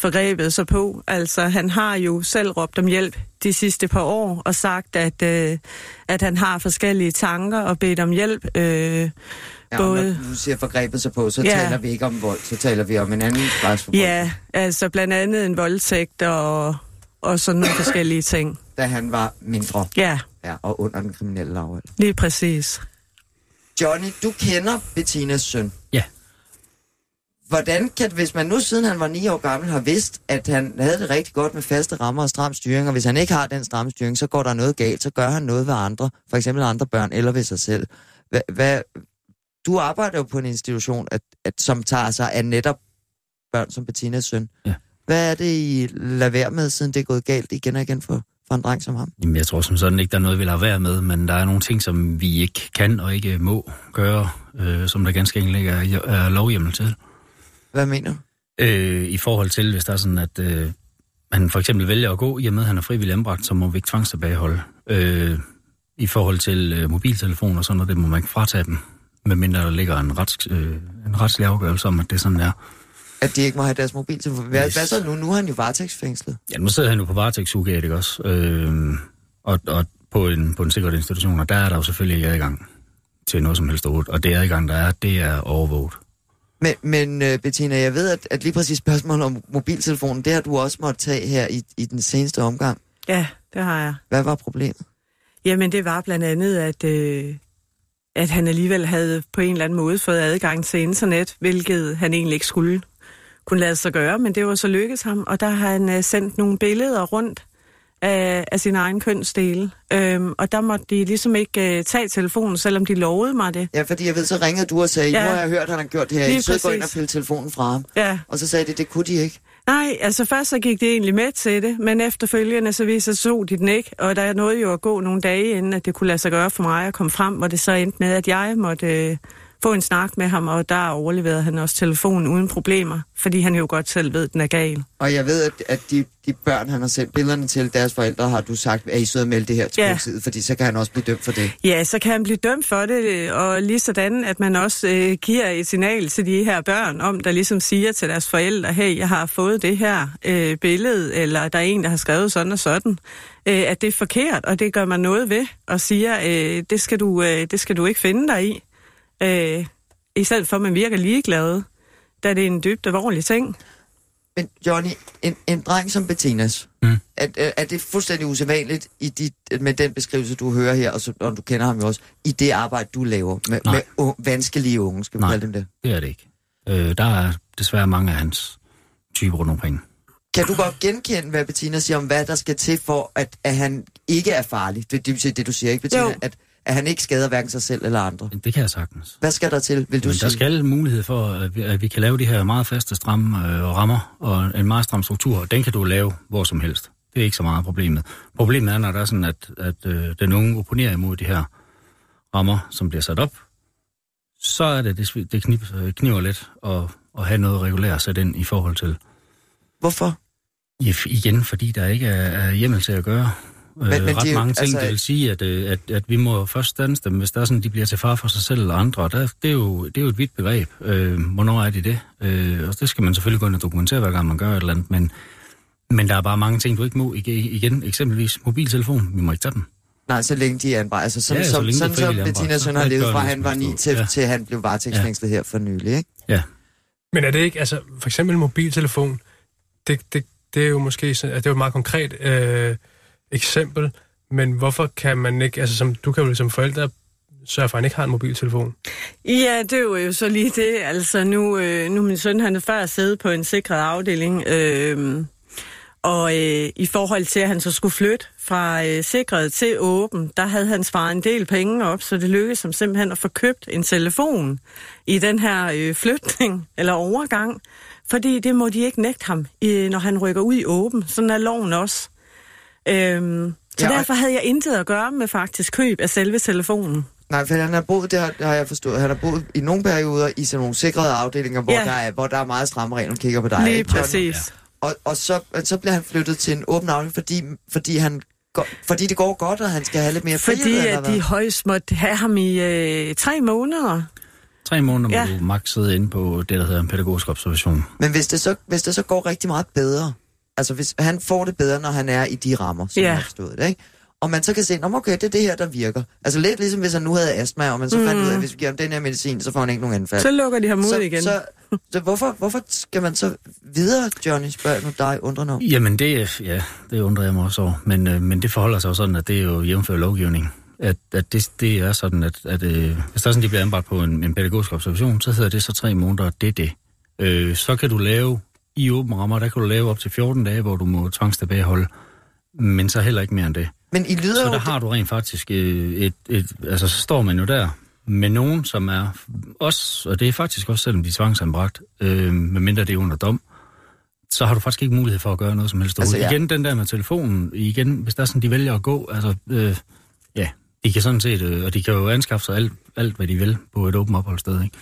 forgrebet sig på. Altså, han har jo selv råbt om hjælp de sidste par år og sagt, at, øh, at han har forskellige tanker og bedt om hjælp. Øh, Ja, både... når du siger forgrebet sig på, så ja. taler vi ikke om vold, så taler vi om en anden slags Ja, altså blandt andet en voldtægt og, og sådan nogle forskellige ting. Da han var mindre? Ja. Ja, og under den kriminelle lavhed. Lige præcis. Johnny, du kender Bettinas søn. Ja. Hvordan kan, hvis man nu siden han var 9 år gammel har vidst, at han havde det rigtig godt med faste rammer og stram styring, og hvis han ikke har den stramme styring, så går der noget galt, så gør han noget ved andre, for eksempel andre børn eller ved sig selv. Hvad, hvad, du arbejder jo på en institution, at, at, som tager sig af netop børn som Bettinas søn. Ja. Hvad er det, I lader være med, siden det er gået galt igen og igen for, for en dreng som ham? Jamen, jeg tror som sådan ikke, der er noget, vi lader være med, men der er nogle ting, som vi ikke kan og ikke må gøre, øh, som der ganske enkelt ikke er, er lovhjemmel til. Hvad mener du? Øh, I forhold til, hvis der er sådan, at øh, han for eksempel vælger at gå, i og med at han er frivillig anbragt, så må vi ikke tvangstilbageholde. Øh, I forhold til øh, mobiltelefoner og sådan noget, det må man ikke fratage dem, medmindre der ligger en, rets, øh, en retslig afgørelse om, at det sådan er. At de ikke må have deres mobiltelefon. Hvad, yes. hvad så nu? Nu er han jo varetægtsfængslet. Ja, nu sidder han jo på varetægtsugat, ikke også? Øh, og, og på en, på en sikkert institution, og der er der jo selvfølgelig ikke adgang til noget som helst overhovedet. Og det adgang, der er, det er overvåget. Men, men uh, Bettina, jeg ved, at, at lige præcis spørgsmålet om mobiltelefonen, det har du også måttet tage her i, i den seneste omgang. Ja, det har jeg. Hvad var problemet? Jamen, det var blandt andet, at, øh, at han alligevel havde på en eller anden måde fået adgang til internet, hvilket han egentlig ikke skulle kunne lade sig gøre, men det var så lykkedes ham, og der har han øh, sendt nogle billeder rundt af, af sin egen kønsdele. Øhm, og der måtte de ligesom ikke øh, tage telefonen, selvom de lovede mig det. Ja, fordi jeg ved, så ringede du og sagde, ja. nu har jeg hørt, at han har gjort det her. I så gå ind og pille telefonen fra ham. Ja. Og så sagde de, det kunne de ikke. Nej, altså først så gik de egentlig med til det, men efterfølgende så viser så de den ikke, og der nåede jo at gå nogle dage inden, at det kunne lade sig gøre for mig at komme frem, hvor det så endte med, at jeg måtte øh, få en snak med ham, og der overleverede han også telefonen uden problemer, fordi han jo godt selv ved, at den er gal. Og jeg ved, at, at de, de børn, han har sendt billederne til deres forældre, har du sagt, at I søde melde det her til ja. politiet, fordi så kan han også blive dømt for det. Ja, så kan han blive dømt for det, og lige sådan, at man også øh, giver et signal til de her børn, om der ligesom siger til deres forældre, hey, jeg har fået det her øh, billede, eller der er en, der har skrevet sådan og sådan, øh, at det er forkert, og det gør man noget ved, og siger, øh, det, skal du, øh, det skal du ikke finde dig i. Øh, I stedet for, at man virker ligeglad, da det er en dybt alvorlig ting. Men Johnny, en, en dreng som Bettinas, mm. er, er det fuldstændig usædvanligt i dit, med den beskrivelse, du hører her, og, så, og du kender ham jo også, i det arbejde, du laver med, med uh, vanskelige unge, skal vi Nej, kalde dem det? det er det ikke. Øh, der er desværre mange af hans typer rundt omkring. Kan du godt genkende, hvad Bettina siger om, hvad der skal til for, at, at han ikke er farlig? Det, det vil sige det, du siger, ikke Bettina? Jo. At, at han ikke skader hverken sig selv eller andre. Det kan jeg sagtens. Hvad skal der til, vil du Men sige? Der skal mulighed for, at vi, kan lave de her meget faste, stramme øh, rammer og en meget stram struktur. Den kan du lave hvor som helst. Det er ikke så meget problemet. Problemet er, når der er sådan, at, at øh, den unge opponerer imod de her rammer, som bliver sat op, så er det, det, det knip, kniver lidt at, at have noget regulært sat ind i forhold til. Hvorfor? Ja, igen, fordi der ikke er, er hjemmel til at gøre men, øh, men ret de, mange ting, altså... det vil sige, at, øh, at, at vi må først stands dem, hvis der er sådan, de bliver til far for sig selv eller andre. Der, det, er jo, det er jo et vidt begreb. Øh, hvornår er de det? Øh, og det skal man selvfølgelig gå ind og dokumentere, hver gang man gør et eller andet, men, Men der er bare mange ting, du ikke må. Igen, eksempelvis mobiltelefon. Vi må ikke tage den. Nej, så længe de er anbragt. Altså sådan, ja, så som, sådan som Bettina Søn har levet fra, han var 9 til, ja. til han blev varetægtsfængslet ja. her for nylig, ikke? Ja. Men er det ikke, altså for eksempel mobiltelefon, det, det, det er jo måske sådan, det er jo et meget konkret øh, eksempel, men hvorfor kan man ikke, altså som, du kan jo som forældre sørge for, at han ikke har en mobiltelefon. Ja, det er jo så lige det. Altså nu, øh, nu min søn, han er før siddet på en sikret afdeling, øh, og øh, i forhold til, at han så skulle flytte fra øh, sikret til åben, der havde han sparet en del penge op, så det lykkedes ham simpelthen at få købt en telefon i den her øh, flytning eller overgang. Fordi det må de ikke nægte ham, øh, når han rykker ud i åben. Sådan er loven også. Øhm, så ja, derfor havde jeg intet at gøre med faktisk køb af selve telefonen. Nej, for han har boet, det har, det har jeg forstået, han har boet i nogle perioder i sådan nogle sikrede afdelinger, hvor, ja. der, er, hvor der er meget stramme regler, kigger på dig. Lige præcis. Ja. Og, og så, så bliver han flyttet til en åben afdeling, fordi, fordi, han, fordi det går godt, og han skal have lidt mere frihed. Fordi at de højst måtte have ham i øh, tre måneder. Tre måneder ja. må du maks sidde inde på det, der hedder en pædagogisk observation. Men hvis det, så, hvis det så går rigtig meget bedre, altså hvis han får det bedre, når han er i de rammer, som ja. jeg har forstået det, ikke? og man så kan se, at okay, det er det her, der virker. Altså lidt ligesom hvis han nu havde astma, og man så mm. fandt ud af, at hvis vi giver ham den her medicin, så får han ikke nogen anfald. Så lukker de ham ud så, igen. Så, så hvorfor, hvorfor skal man så videre, Johnny, spørger nu dig, undrer nu? Jamen det, ja, det undrer jeg mig også over. Men, øh, men det forholder sig jo sådan, at det er jo jævnfør lovgivning. At, at det, det er sådan, at, at øh, hvis der er sådan, de bliver anbragt på en, en pædagogisk observation, så hedder det så tre måneder, det er det. Øh, så kan du lave, i åbne rammer, der kan du lave op til 14 dage, hvor du må tvangstilbageholde, men så heller ikke mere end det. Men I lyder så der har du rent faktisk øh, et, et, altså så står man jo der med nogen, som er os, og det er faktisk også selvom de er tvangsanbragt, øh, medmindre det er under dom, så har du faktisk ikke mulighed for at gøre noget som helst. Altså, ja. Igen den der med telefonen, igen, hvis der er sådan, de vælger at gå, altså, øh, ja, de kan sådan set, øh, og de kan jo anskaffe sig alt, alt, hvad de vil på et åbent opholdssted, ikke?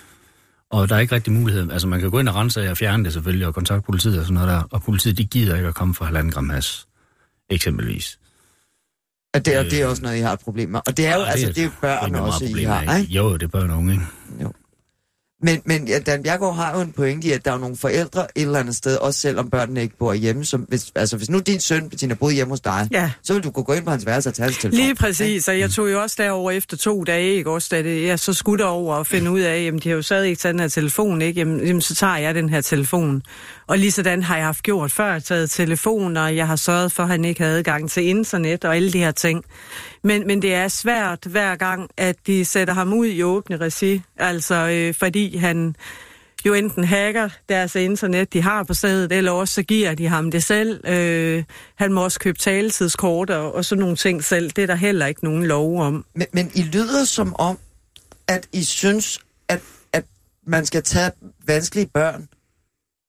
Og der er ikke rigtig mulighed, altså man kan gå ind og rense og fjerne det selvfølgelig, og kontakte politiet og sådan noget der, og politiet, de gider ikke at komme for halvanden gram has, eksempelvis. At det, øh, det er også noget, I har et problem med. Og det er jo, ja, altså, det er børn også, I har, ikke? Jo, det er børn og unge, ikke? Men, men ja, Dan Bjergård har jo en pointe i, at der er nogle forældre et eller andet sted, også selvom børnene ikke bor hjemme. Som hvis, altså, hvis nu din søn, Bettina, boede hjemme hos dig, ja. så vil du kunne gå ind på hans værelse og tage hans telefon. Lige præcis, og jeg tog jo også derover efter to dage, ikke? Også da det, jeg så skulle over og finde ud af, jamen de har jo stadig ikke taget den her telefon, ikke? Jamen, jamen, så tager jeg den her telefon. Og lige sådan har jeg haft gjort før, taget telefon, og jeg har sørget for, at han ikke havde adgang til internet og alle de her ting. Men, men det er svært hver gang, at de sætter ham ud i åbne regi, altså øh, fordi han jo enten hacker deres internet, de har på stedet, eller også så giver de ham det selv. Øh, han må også købe taletidskort og, og sådan nogle ting selv. Det er der heller ikke nogen lov om. Men, men I lyder som om, at I synes, at, at man skal tage vanskelige børn,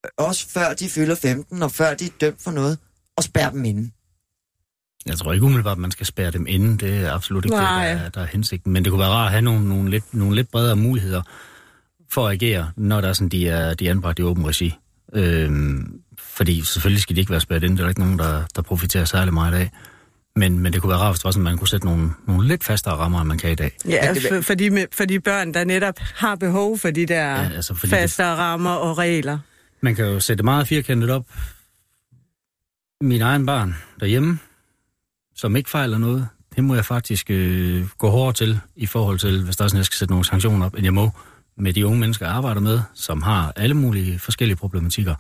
øh, også før de fylder 15, og før de er dømt for noget, og spærre dem inde. Jeg tror ikke umiddelbart, at man skal spærre dem inde. Det er absolut ikke Nej. det, der er, der er hensigten. Men det kunne være rart at have nogle, nogle, lidt, nogle lidt bredere muligheder for at agere, når der er sådan, de er, de er anbragt i åben regi. Øhm, fordi selvfølgelig skal de ikke være spærret inde. Det er der ikke nogen, der, der profiterer særlig meget af. Men, men det kunne være rart, hvis også, man kunne sætte nogle, nogle lidt fastere rammer, end man kan i dag. Ja, for, for, de, for de børn, der netop har behov for de der ja, altså fastere det, rammer og regler. Man kan jo sætte meget firkantet op. Min egen barn derhjemme, som ikke fejler noget, det må jeg faktisk øh, gå hårdere til, i forhold til, hvis der er sådan, jeg skal sætte nogle sanktioner op, end jeg må med de unge mennesker, jeg arbejder med, som har alle mulige forskellige problematikker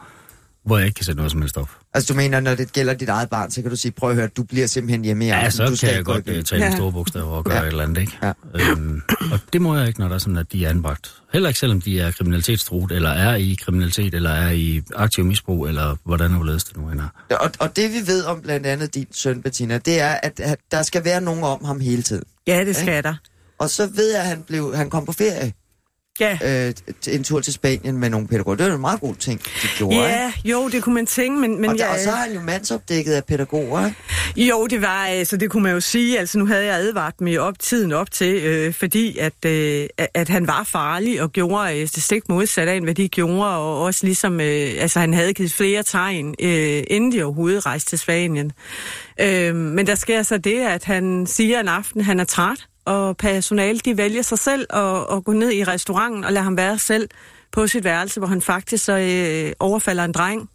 hvor jeg ikke kan sætte noget som helst op. Altså du mener, når det gælder dit eget barn, så kan du sige, prøv at høre, du bliver simpelthen hjemme i aften. Ja, så du kan skal jeg godt uh, tale ja. store bogstaver og gøre ja. et eller andet, ikke? Ja. Øhm, og det må jeg ikke, når der er sådan, at de er anbragt. Heller ikke selvom de er kriminalitetstruet, eller er i kriminalitet, eller er i aktiv misbrug, eller hvordan du det nu end er. Og, og det vi ved om blandt andet din søn, Bettina, det er, at, at der skal være nogen om ham hele tiden. Ja, det skal der. Og så ved jeg, at han, blev, han kom på ferie ja. øh, en tur til Spanien med nogle pædagoger. Det var en meget god ting, de gjorde. Ja, ikke? jo, det kunne man tænke, men... men og, der, og så har han jo mandsopdækket af pædagoger, ikke? Jo, det var, altså det kunne man jo sige, altså nu havde jeg advaret mig op tiden op til, øh, fordi at, øh, at han var farlig og gjorde øh, det stik modsat af, hvad de gjorde, og også ligesom, øh, altså han havde givet flere tegn, øh, inden de overhovedet rejste til Spanien. Øh, men der sker så det, at han siger en aften, han er træt, og personale, de vælger sig selv at, at gå ned i restauranten og lade ham være selv på sit værelse, hvor han faktisk så øh, overfalder en dreng.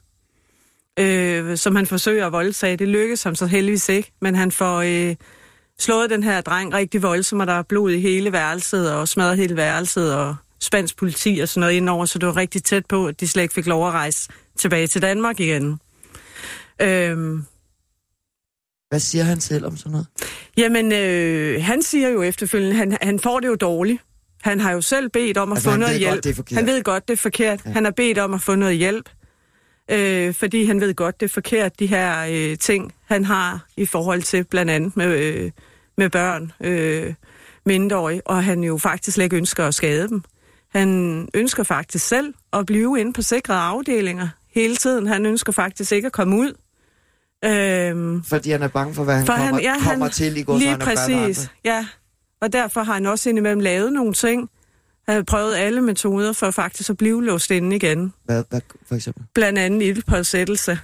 øh, som han forsøger at voldtage. Det lykkes ham så heldigvis ikke, men han får øh, slået den her dreng rigtig voldsomt, og der er blod i hele værelset, og smadret hele værelset, og spansk politi og sådan noget indover, så det var rigtig tæt på, at de slet ikke fik lov at rejse tilbage til Danmark igen. Øhm, hvad siger han selv om sådan noget? Jamen, øh, han siger jo efterfølgende, han, han får det jo dårligt. Han har jo selv bedt om at altså, få noget hjælp. Godt, det er forkert. han ved godt, det er forkert. Ja. Han har bedt om at få noget hjælp, øh, fordi han ved godt, det er forkert, de her øh, ting, han har i forhold til blandt andet med, øh, med børn, øh, mindreårige, og han jo faktisk slet ikke ønsker at skade dem. Han ønsker faktisk selv at blive inde på sikrede afdelinger hele tiden. Han ønsker faktisk ikke at komme ud. Øhm, Fordi han er bange for, hvad han, for kommer, han, ja, kommer han, til i går, Lige præcis, ja. Og derfor har han også indimellem lavet nogle ting. Han har prøvet alle metoder for faktisk at blive låst inde igen. Hvad, hvad for eksempel? Blandt andet ildpåsættelse.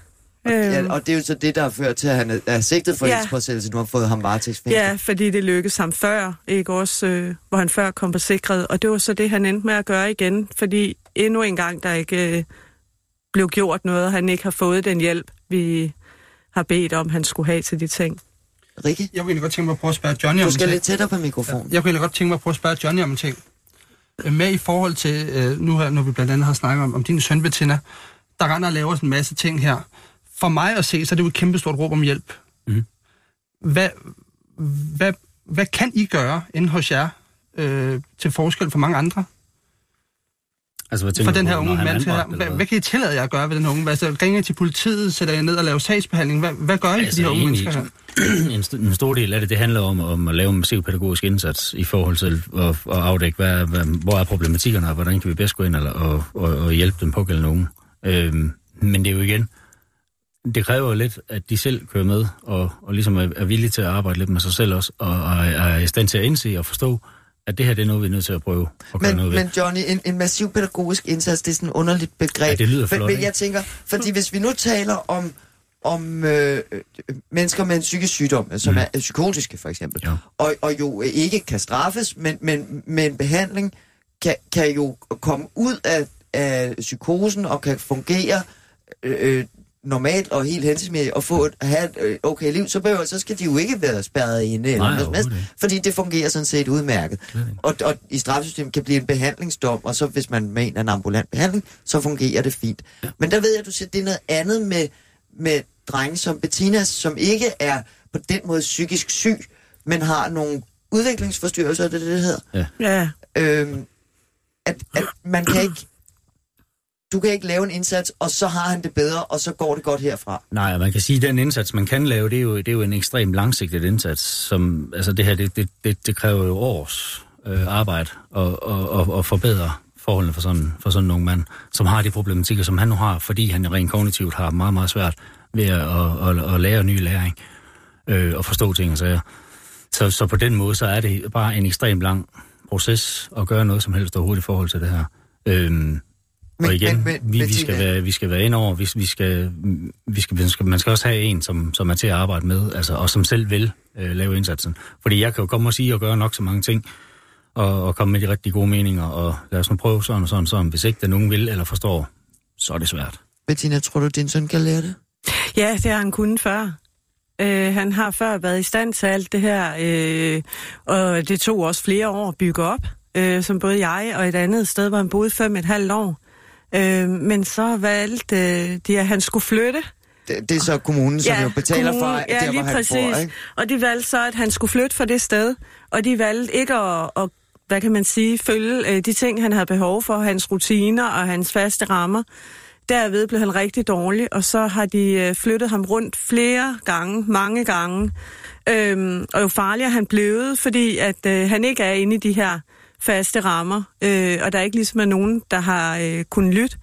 Og, ja, øhm. og det er jo så det, der har ført til, at han er sigtet for ja. ildspåsættelse. Nu har fået ham varetægtsfængsel. Ja, fordi det lykkedes ham før, ikke også, øh, hvor han før kom på sikret. Og det var så det, han endte med at gøre igen, fordi endnu en gang, der ikke øh, blev gjort noget, og han ikke har fået den hjælp, vi har bedt om, han skulle have til de ting. Rikke? Jeg ville godt tænke mig at prøve at spørge Johnny om Du skal lidt tættere på mikrofonen. Jeg kunne godt tænke mig at prøve at spørge Johnny om en ting. Øh, med i forhold til, øh, nu her, når vi blandt andet har snakket om, om din søn Bettina, der render og laver en masse ting her. For mig at se, så er det jo et kæmpestort råb om hjælp. Mm. Hvad, hvad, hvad kan I gøre inde hos jer øh, til forskel for mange andre? Altså, hvad for den her unge mand her. Hvad, hvad kan I tillade jer at gøre ved den unge? Altså, ringer til politiet, sætter jeg ned og laver sagsbehandling? Hvad, hvad gør I altså, for de her unge mennesker her? En, en stor del af det, det handler om, om at lave en massiv pædagogisk indsats i forhold til at, at afdække, hvad, hvad, hvor er problematikkerne, og hvordan kan vi bedst gå ind og, og, og, og hjælpe den pågældende unge. Øhm, men det er jo igen, det kræver jo lidt, at de selv kører med, og, og ligesom er, er villige til at arbejde lidt med sig selv også, og, og er i stand til at indse og forstå, at det her det er noget, vi er nødt til at prøve at men, noget ved. Men Johnny, en, en massiv pædagogisk indsats, det er sådan et underligt begreb. Ja, det lyder flot, men, jeg tænker, fordi hvis vi nu taler om om øh, mennesker med en psykisk sygdom, som mm. er psykotiske for eksempel, ja. og, og jo ikke kan straffes, men, men med en behandling kan, kan jo komme ud af, af psykosen og kan fungere øh, normalt og helt hensigtsmæssigt at få et, have et øh, okay liv, så, behøver, så skal de jo ikke være spærret inde eller noget fordi det fungerer sådan set udmærket. Og, og i straffesystemet kan blive en behandlingsdom, og så hvis man mener en ambulant behandling, så fungerer det fint. Ja. Men der ved jeg, at du siger, at det er noget andet med, med drenge som Bettina, som ikke er på den måde psykisk syg, men har nogle udviklingsforstyrrelser, det det, det hedder. Ja. ja. Øhm, at, at man kan ikke du kan ikke lave en indsats, og så har han det bedre, og så går det godt herfra. Nej, man kan sige, at den indsats, man kan lave, det er jo, det er jo en ekstremt langsigtet indsats. Som, altså det her, det, det, det, det kræver jo års øh, arbejde og, og, og, og forbedre forholdene for sådan, for sådan nogle mand, som har de problematikker, som han nu har, fordi han rent kognitivt har meget, meget svært ved at, at, at, at lære ny læring øh, og forstå ting og sager. Så, så på den måde, så er det bare en ekstremt lang proces at gøre noget som helst overhovedet i forhold til det her. Øh, men, og igen, men, men, vi, vi, skal være, vi skal være ind over, vi, vi, skal, vi skal, man, skal, man skal også have en, som, som er til at arbejde med, altså, og som selv vil øh, lave indsatsen. Fordi jeg kan jo komme og sige og gøre nok så mange ting, og, og komme med de rigtig gode meninger, og lad os nu prøve sådan og sådan, sådan. Hvis ikke der nogen vil eller forstår, så er det svært. Bettina, tror du, din søn kan lære det? Ja, det har han kunnet før. Øh, han har før været i stand til alt det her, øh, og det tog også flere år at bygge op, øh, som både jeg og et andet sted, hvor han boede fem et halvt år. Øh, men så valgte øh, de, at han skulle flytte. Det, det er så kommunen, som ja, jo betaler kommunen, for, ja, der, lige hvor præcis. han bor, ikke? Og de valgte så, at han skulle flytte fra det sted. Og de valgte ikke at, at hvad kan man sige, følge øh, de ting, han havde behov for, hans rutiner og hans faste rammer. Derved blev han rigtig dårlig, og så har de øh, flyttet ham rundt flere gange, mange gange. Øhm, og jo farligere han blevet, fordi at øh, han ikke er inde i de her faste rammer, øh, og der er ikke ligesom nogen, der har øh, kunnet lytte,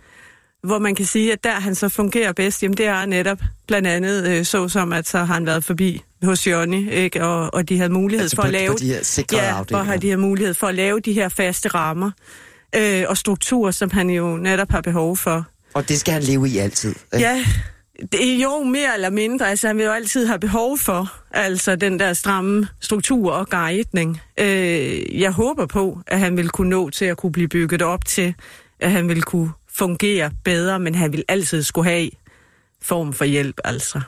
hvor man kan sige, at der han så fungerer bedst, jamen det er netop blandt andet øh, så som, at så har han været forbi hos Johnny, ikke? Og, og de havde mulighed altså for at lave... de her ja, for har de her mulighed for at lave de her faste rammer øh, og strukturer, som han jo netop har behov for. Og det skal han leve i altid? Ikke? Ja, det er jo mere eller mindre, altså han vil jo altid have behov for, altså den der stramme struktur og guidning. Øh, jeg håber på, at han vil kunne nå til at kunne blive bygget op til, at han vil kunne fungere bedre, men han vil altid skulle have form for hjælp, altså.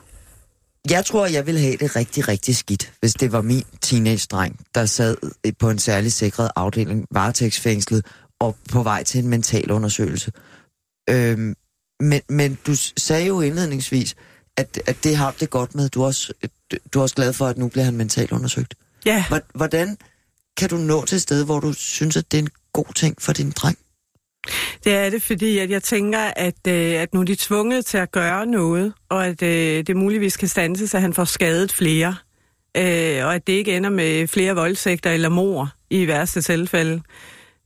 Jeg tror, jeg ville have det rigtig, rigtig skidt, hvis det var min teenage-dreng, der sad på en særlig sikret afdeling, varetægtsfængslet, og på vej til en mental undersøgelse. Øhm, men, men du sagde jo indledningsvis, at, at det har det godt med. Du er, også, du er også glad for, at nu bliver han mentalt undersøgt. Ja. Hvordan kan du nå til et sted, hvor du synes, at det er en god ting for din dreng? Det er det, fordi at jeg tænker, at, øh, at nu er de tvunget til at gøre noget, og at øh, det muligvis kan stanses, at han får skadet flere. Øh, og at det ikke ender med flere voldtægter eller mor i værste tilfælde.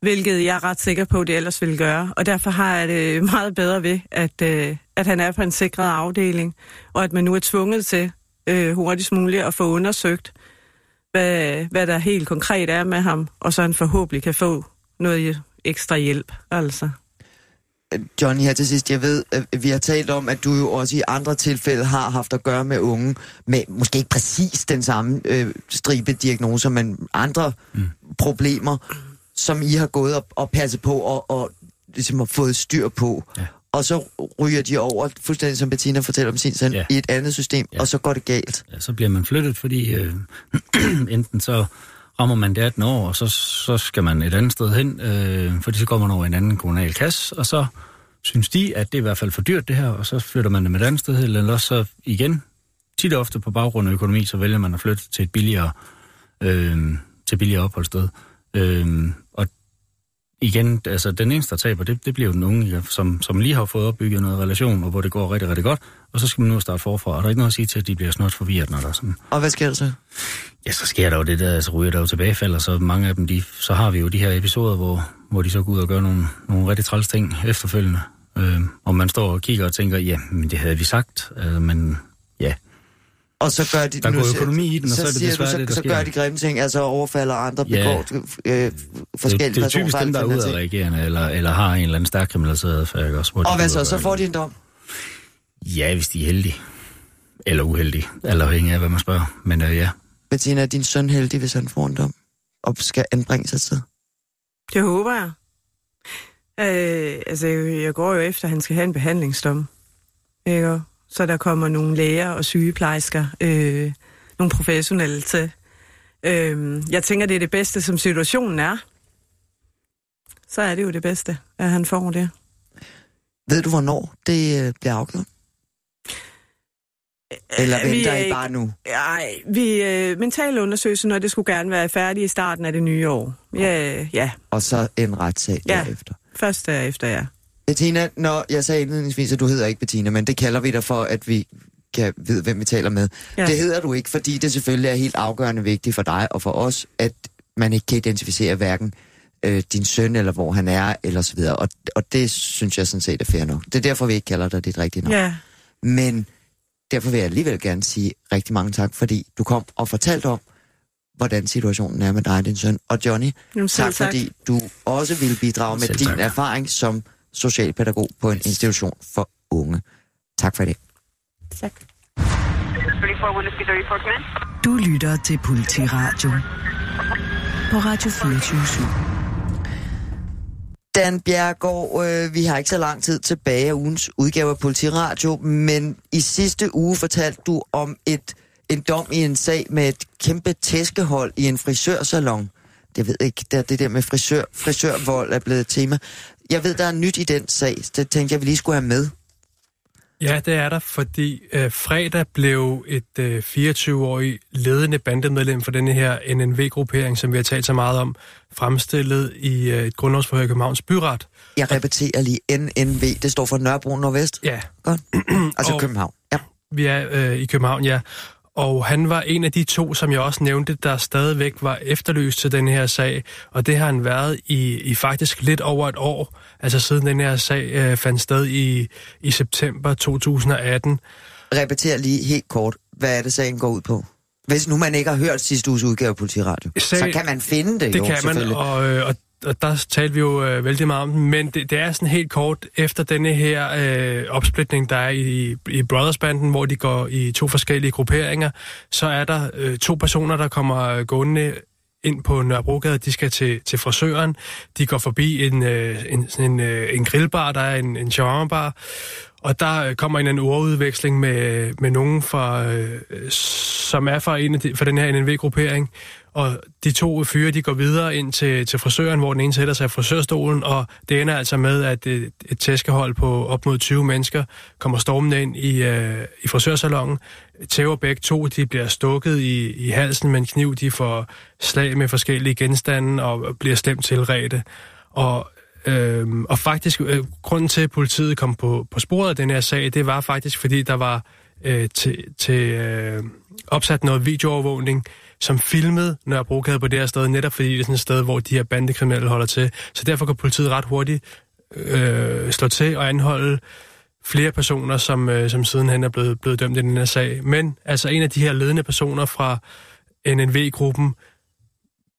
Hvilket jeg er ret sikker på, at det ellers ville gøre. Og derfor har jeg det meget bedre ved, at, øh, at han er på en sikret afdeling, og at man nu er tvunget til øh, hurtigst muligt at få undersøgt, hvad, hvad der helt konkret er med ham, og så han forhåbentlig kan få noget ekstra hjælp, altså. Johnny, her til sidst, jeg ved, at vi har talt om, at du jo også i andre tilfælde har haft at gøre med unge, med måske ikke præcis den samme øh, stribe diagnoser, men andre mm. problemer, som I har gået og, og passet på og, og ligesom har fået styr på. Ja. Og så ryger de over, fuldstændig som Bettina fortæller om sin søn, ja. i et andet system, ja. og så går det galt. Ja, så bliver man flyttet, fordi øh, enten så rammer man det 18 år, og så, så skal man et andet sted hen, øh, fordi så går man over en anden kommunal kasse, og så synes de, at det er i hvert fald for dyrt det her, og så flytter man det med et andet sted hen, eller så igen, tit og ofte på baggrund af økonomi, så vælger man at flytte til et billigere, øh, til billigere opholdssted. Øh, igen, altså den eneste, der taber, det, det bliver jo den unge, som, som lige har fået opbygget noget relation, og hvor det går rigtig, rigtig godt, og så skal man nu starte forfra, og der er ikke noget at sige til, at de bliver snart forvirret, når der er sådan. Og hvad sker der så? Ja, så sker der jo det der, så ryger der jo tilbagefald, og så mange af dem, de, så har vi jo de her episoder, hvor, hvor de så går ud og gør nogle, nogle rigtig træls ting efterfølgende. Øh, og man står og kigger og tænker, ja, men det havde vi sagt, øh, men ja, og så gør de... Der går økonomi i den, og så, så er det desværre du, så, det, der så gør de grimme ting, altså overfalder andre, Ja. begår øh, forskellige det, det er typisk dem, der er personfarlige udadreagerende, eller, eller har en eller anden stærk kriminaliseret adfærd, ikke også? Og hvad så? Så får det. de en dom? Ja, hvis de er heldige. Eller uheldige. Eller afhængig af, hvad man spørger. Men øh, ja. Bettina, er din søn heldig, hvis han får en dom? Og skal anbringes et sted? Det håber jeg. Øh, altså, jeg går jo efter, at han skal have en behandlingsdom. Ikke? Så der kommer nogle læger og sygeplejersker, øh, nogle professionelle til. Øh, jeg tænker, det er det bedste, som situationen er. Så er det jo det bedste, at han får det. Ved du, hvornår det øh, bliver afgjort? Eller Øh, vi venter er I bare nu? Nej, vi øh, mentale undersøgelsen, og det skulle gerne være færdigt i starten af det nye år. Ja, ja. Og så en retssag Ja. derefter. Først derefter, ja. Bettina, når jeg sagde indledningsvis, at du hedder ikke Bettina, men det kalder vi dig for, at vi kan vide, hvem vi taler med. Ja. Det hedder du ikke, fordi det selvfølgelig er helt afgørende vigtigt for dig og for os, at man ikke kan identificere hverken øh, din søn, eller hvor han er, eller så videre. Og, og det synes jeg sådan set er fair nok. Det er derfor, vi ikke kalder dig dit rigtige navn. Ja, Men derfor vil jeg alligevel gerne sige rigtig mange tak, fordi du kom og fortalte om, hvordan situationen er med dig og din søn. Og Johnny, Jamen, tak, tak. fordi du også vil bidrage med Selv din tak. erfaring som socialpædagog på en institution for unge. Tak for det. tak. 34 Whiskey 34 command. Du lytter til Politiradio på Radio 24 Dan Bjergård, øh, vi har ikke så lang tid tilbage af ugens udgave af Politiradio, men i sidste uge fortalte du om et en dom i en sag med et kæmpe tæskehold i en frisørsalon. Jeg ved ikke, der, det der med frisør, frisørvold er blevet et tema. Jeg ved, der er nyt i den sag, det tænkte jeg, vi lige skulle have med. Ja, det er der, fordi øh, fredag blev et øh, 24-årig ledende bandemedlem for denne her NNV-gruppering, som vi har talt så meget om, fremstillet i øh, et grundlovsforhør i Københavns Byret. Jeg repeterer lige NNV, det står for Nørrebro Nordvest. Ja, Godt. altså Og- København. Ja. vi er øh, i København, ja. Og han var en af de to, som jeg også nævnte, der stadigvæk var efterlyst til den her sag. Og det har han været i, i faktisk lidt over et år. Altså siden den her sag øh, fandt sted i, i september 2018. Repeter lige helt kort, hvad er det, sagen går ud på? Hvis nu man ikke har hørt sidste uges udgave af Politiradio, Sag- så kan man finde det, Det jo, kan man, og, øh, og, og der talte vi jo øh, vældig meget om den, men det, det er sådan helt kort efter denne her øh, opsplitning, der er i, i Brothers-banden, hvor de går i to forskellige grupperinger, så er der øh, to personer, der kommer øh, gående ind på Nørrebrogade, de skal til, til frisøren, de går forbi en, øh, en, sådan en, øh, en grillbar, der er en, en shawarma-bar, Og der øh, kommer en, en ordudveksling med, med nogen, fra, øh, som er fra, en af de, fra den her NNV-gruppering. Og de to fyre, de går videre ind til, til frisøren, hvor den ene sætter sig i frisørstolen, og det ender altså med, at et, et tæskehold på op mod 20 mennesker kommer stormende ind i, øh, i frisørsalongen. Tæver begge to, de bliver stukket i, i halsen med en kniv, de får slag med forskellige genstande og bliver stemt tilredte. Og Øh, og faktisk, øh, grunden til, at politiet kom på, på sporet af den her sag, det var faktisk, fordi der var øh, til, til øh, opsat noget videoovervågning, som filmede Nørrebrogade på det her sted, netop fordi det er sådan et sted, hvor de her bandekriminelle holder til. Så derfor kan politiet ret hurtigt øh, slå til og anholde flere personer, som, øh, som sidenhen er blevet, blevet dømt i den her sag. Men altså en af de her ledende personer fra NNV-gruppen,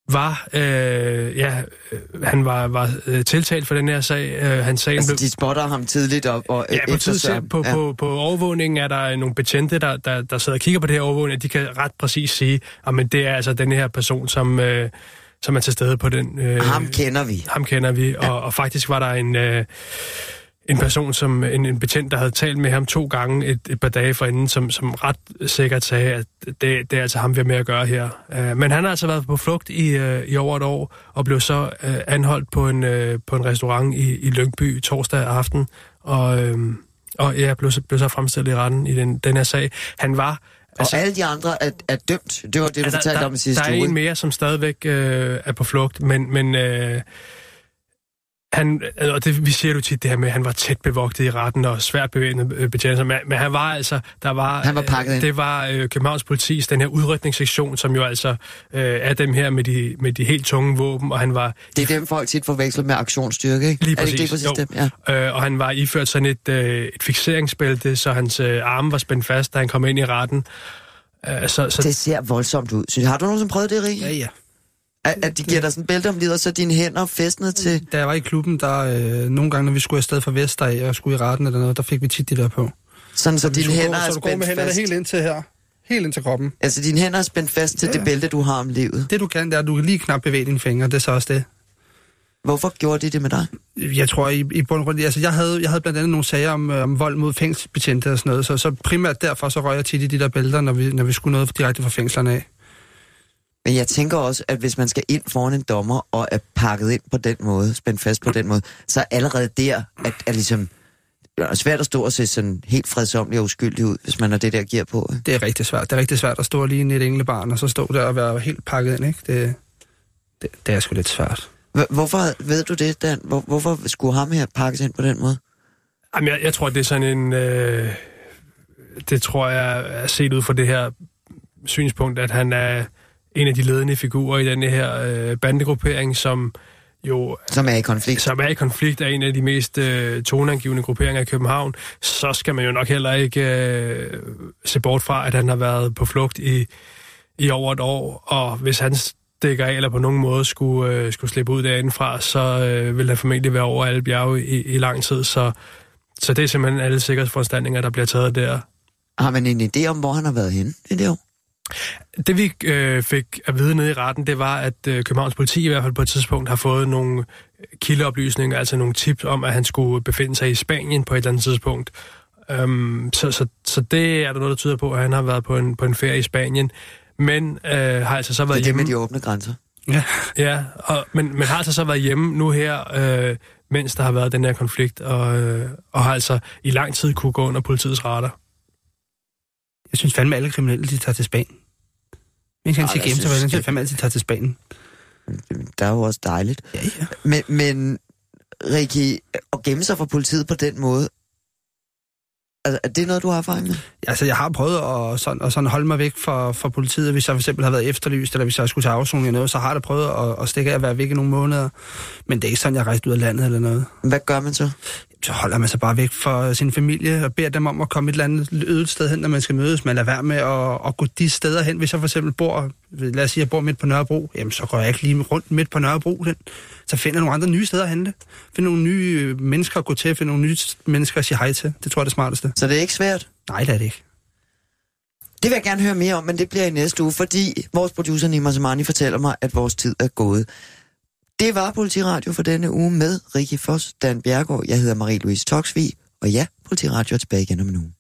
var, øh, ja, øh, han var, var øh, tiltalt for den her sag. Øh, han sagen altså, blev... de spotter ham tidligt op og Ja, på, tid, på, ja. på, på overvågningen er der nogle betjente, der, der, der sidder og kigger på det her overvågning, og de kan ret præcis sige, at det er altså den her person, som, øh, som er til stede på den... Øh, Ham kender vi. ham kender vi, ja. og, og faktisk var der en, øh, en person, som en, en betjent, der havde talt med ham to gange et, et par dage forinden, som, som ret sikkert sagde, at det, det er altså ham, vi har med at gøre her. Uh, men han har altså været på flugt i, uh, i over et år, og blev så uh, anholdt på en, uh, på en restaurant i, i Lyngby torsdag aften, og, uh, og ja, blev, blev så fremstillet i retten i den, den her sag. Han var... Altså, og alle de andre er, er dømt. Det var det, du Ja, fortalte der, om sidste der er uge. en mere, som stadigvæk øh, er på flugt, men, men øh, han, og det, vi siger jo tit det her med, at han var tæt bevogtet i retten og svært bevægende øh, betjente, men, men han var altså, der var... Han var pakket øh. Det var øh, Københavns politis, den her udrykningssektion, som jo altså øh, er dem her med de, med de helt tunge våben, og han var... Det er dem, folk tit forveksler med aktionsstyrke, ikke? Lige Er det præcis. ikke lige præcis Jo. dem? Ja. Øh, og han var iført sådan et, øh, et fixeringsbælte, så hans øh, arme var spændt fast, da han kom ind i retten. Øh, så, så Det ser voldsomt ud. Så har du nogensinde prøvet det, Rik? Ja, ja. At, at de giver dig sådan bælte om livet, og så dine hænder festnet til... Da jeg var i klubben, der øh, nogle gange, når vi skulle afsted fra Vester af og skulle i retten eller noget, der fik vi tit de der på. Sådan, så Vi dine hænder gå, er så du går med hænderne fast. helt ind til her. Helt ind til kroppen. Altså, dine hænder er spændt fast til Ja, det bælte, du har om livet. Det du kan, det er, at du kan lige knap bevæge dine fingre. Det er så også det. Hvorfor gjorde de det med dig? Jeg tror, i, i bund og grund, altså jeg havde, jeg havde blandt andet nogle sager om, øh, om vold mod fængselsbetjente og sådan noget, så, så primært derfor så røg jeg tit i de der bælter, når vi, når vi skulle noget direkte fra fængslerne af. Men jeg tænker også, at hvis man skal ind foran en dommer og er pakket ind på den måde, spændt fast på den måde, så er allerede der, at er ligesom det er svært at stå og se sådan helt fredsomlig og uskyldig ud, hvis man har det der gear på. ikke? Det er rigtig svært. Det er rigtig svært at stå lige i et englebarn, og så stå der og være helt pakket ind, ikke? Det, det, det er sgu lidt svært. H- Hvorfor ved du det, Dan? Hvor, hvorfor skulle ham her pakkes ind på den måde? Jamen, jeg, jeg tror, det er sådan en... Øh, det tror jeg er set ud fra det her synspunkt, at han er en af de ledende figurer i denne her øh, bandegruppering, som jo Som er i konflikt. som er i konflikt er en af de mest øh, toneangivende grupperinger i København, så skal man jo nok heller ikke øh, se bort fra, at han har været på flugt i, i over et år, og hvis han stikker af eller på nogen måde skulle, øh, skulle slippe ud derindefra, så øh, vil han formentlig være over alle bjerge i, i lang tid, så, så det er simpelthen alle sikkerhedsforanstaltninger, der bliver taget der. Har man en idé om, hvor han har været henne i det år? Det vi øh, fik at vide nede i retten, det var, at øh, Københavns politi i hvert fald på et tidspunkt har fået nogle kildeoplysninger, altså nogle tips om, at han skulle befinde sig i Spanien på et eller andet tidspunkt. Um, så, så, så det er der noget, der tyder på, at han har været på en, på en ferie i Spanien, men øh, har altså så Det været er det hjemme. med de åbne grænser. Ja. Ja, og, men, men har altså så været hjemme nu her, øh, mens der har været den her konflikt, og, øh, og har altså i lang tid kunne gå under politiets radar. Jeg synes fandme, alle kriminelle, de tager til Spanien. Men kan Ej, sige jeg game, så synes, hvordan det... fandme altid tager til Spanien. Der er jo også dejligt. Ja, ja. Men, men Ricky, at gemme sig for politiet på den måde, altså, er det noget, du har erfaring med? Altså, jeg har prøvet at, sådan, at sådan holde mig væk fra, fra politiet, hvis jeg for eksempel har været efterlyst, eller hvis jeg skulle til afsoning eller noget, så har jeg da prøvet at, at stikke af at være væk i nogle måneder. Men det er ikke sådan, jeg er rejst ud af landet eller noget. Hvad gør man så? Så holder man sig bare væk fra sin familie og beder dem om at komme et eller andet ødet sted hen, når man skal mødes. Man lader være med at, at gå de steder hen. Hvis jeg for eksempel bor, lad os sige, jeg bor midt på Nørrebro, jamen så går jeg ikke lige rundt midt på Nørrebro. Den. Så finder jeg nogle andre nye steder at handle. Find nogle nye øh, mennesker at gå til, find nogle nye mennesker at sige hej til. Det tror jeg er det smarteste. Så det er ikke svært? Nej, det er det ikke. Det vil jeg gerne høre mere om, men det bliver i næste uge, fordi vores producer Nima Samani fortæller mig, at vores tid er gået. Det var Politiradio for denne uge med Rikki Foss, Dan Bjergård, jeg hedder Marie-Louise Toksvig, Og ja, Politiradio er tilbage igen om en uge.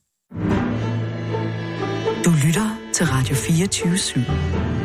Du lytter til Radio 24 /7.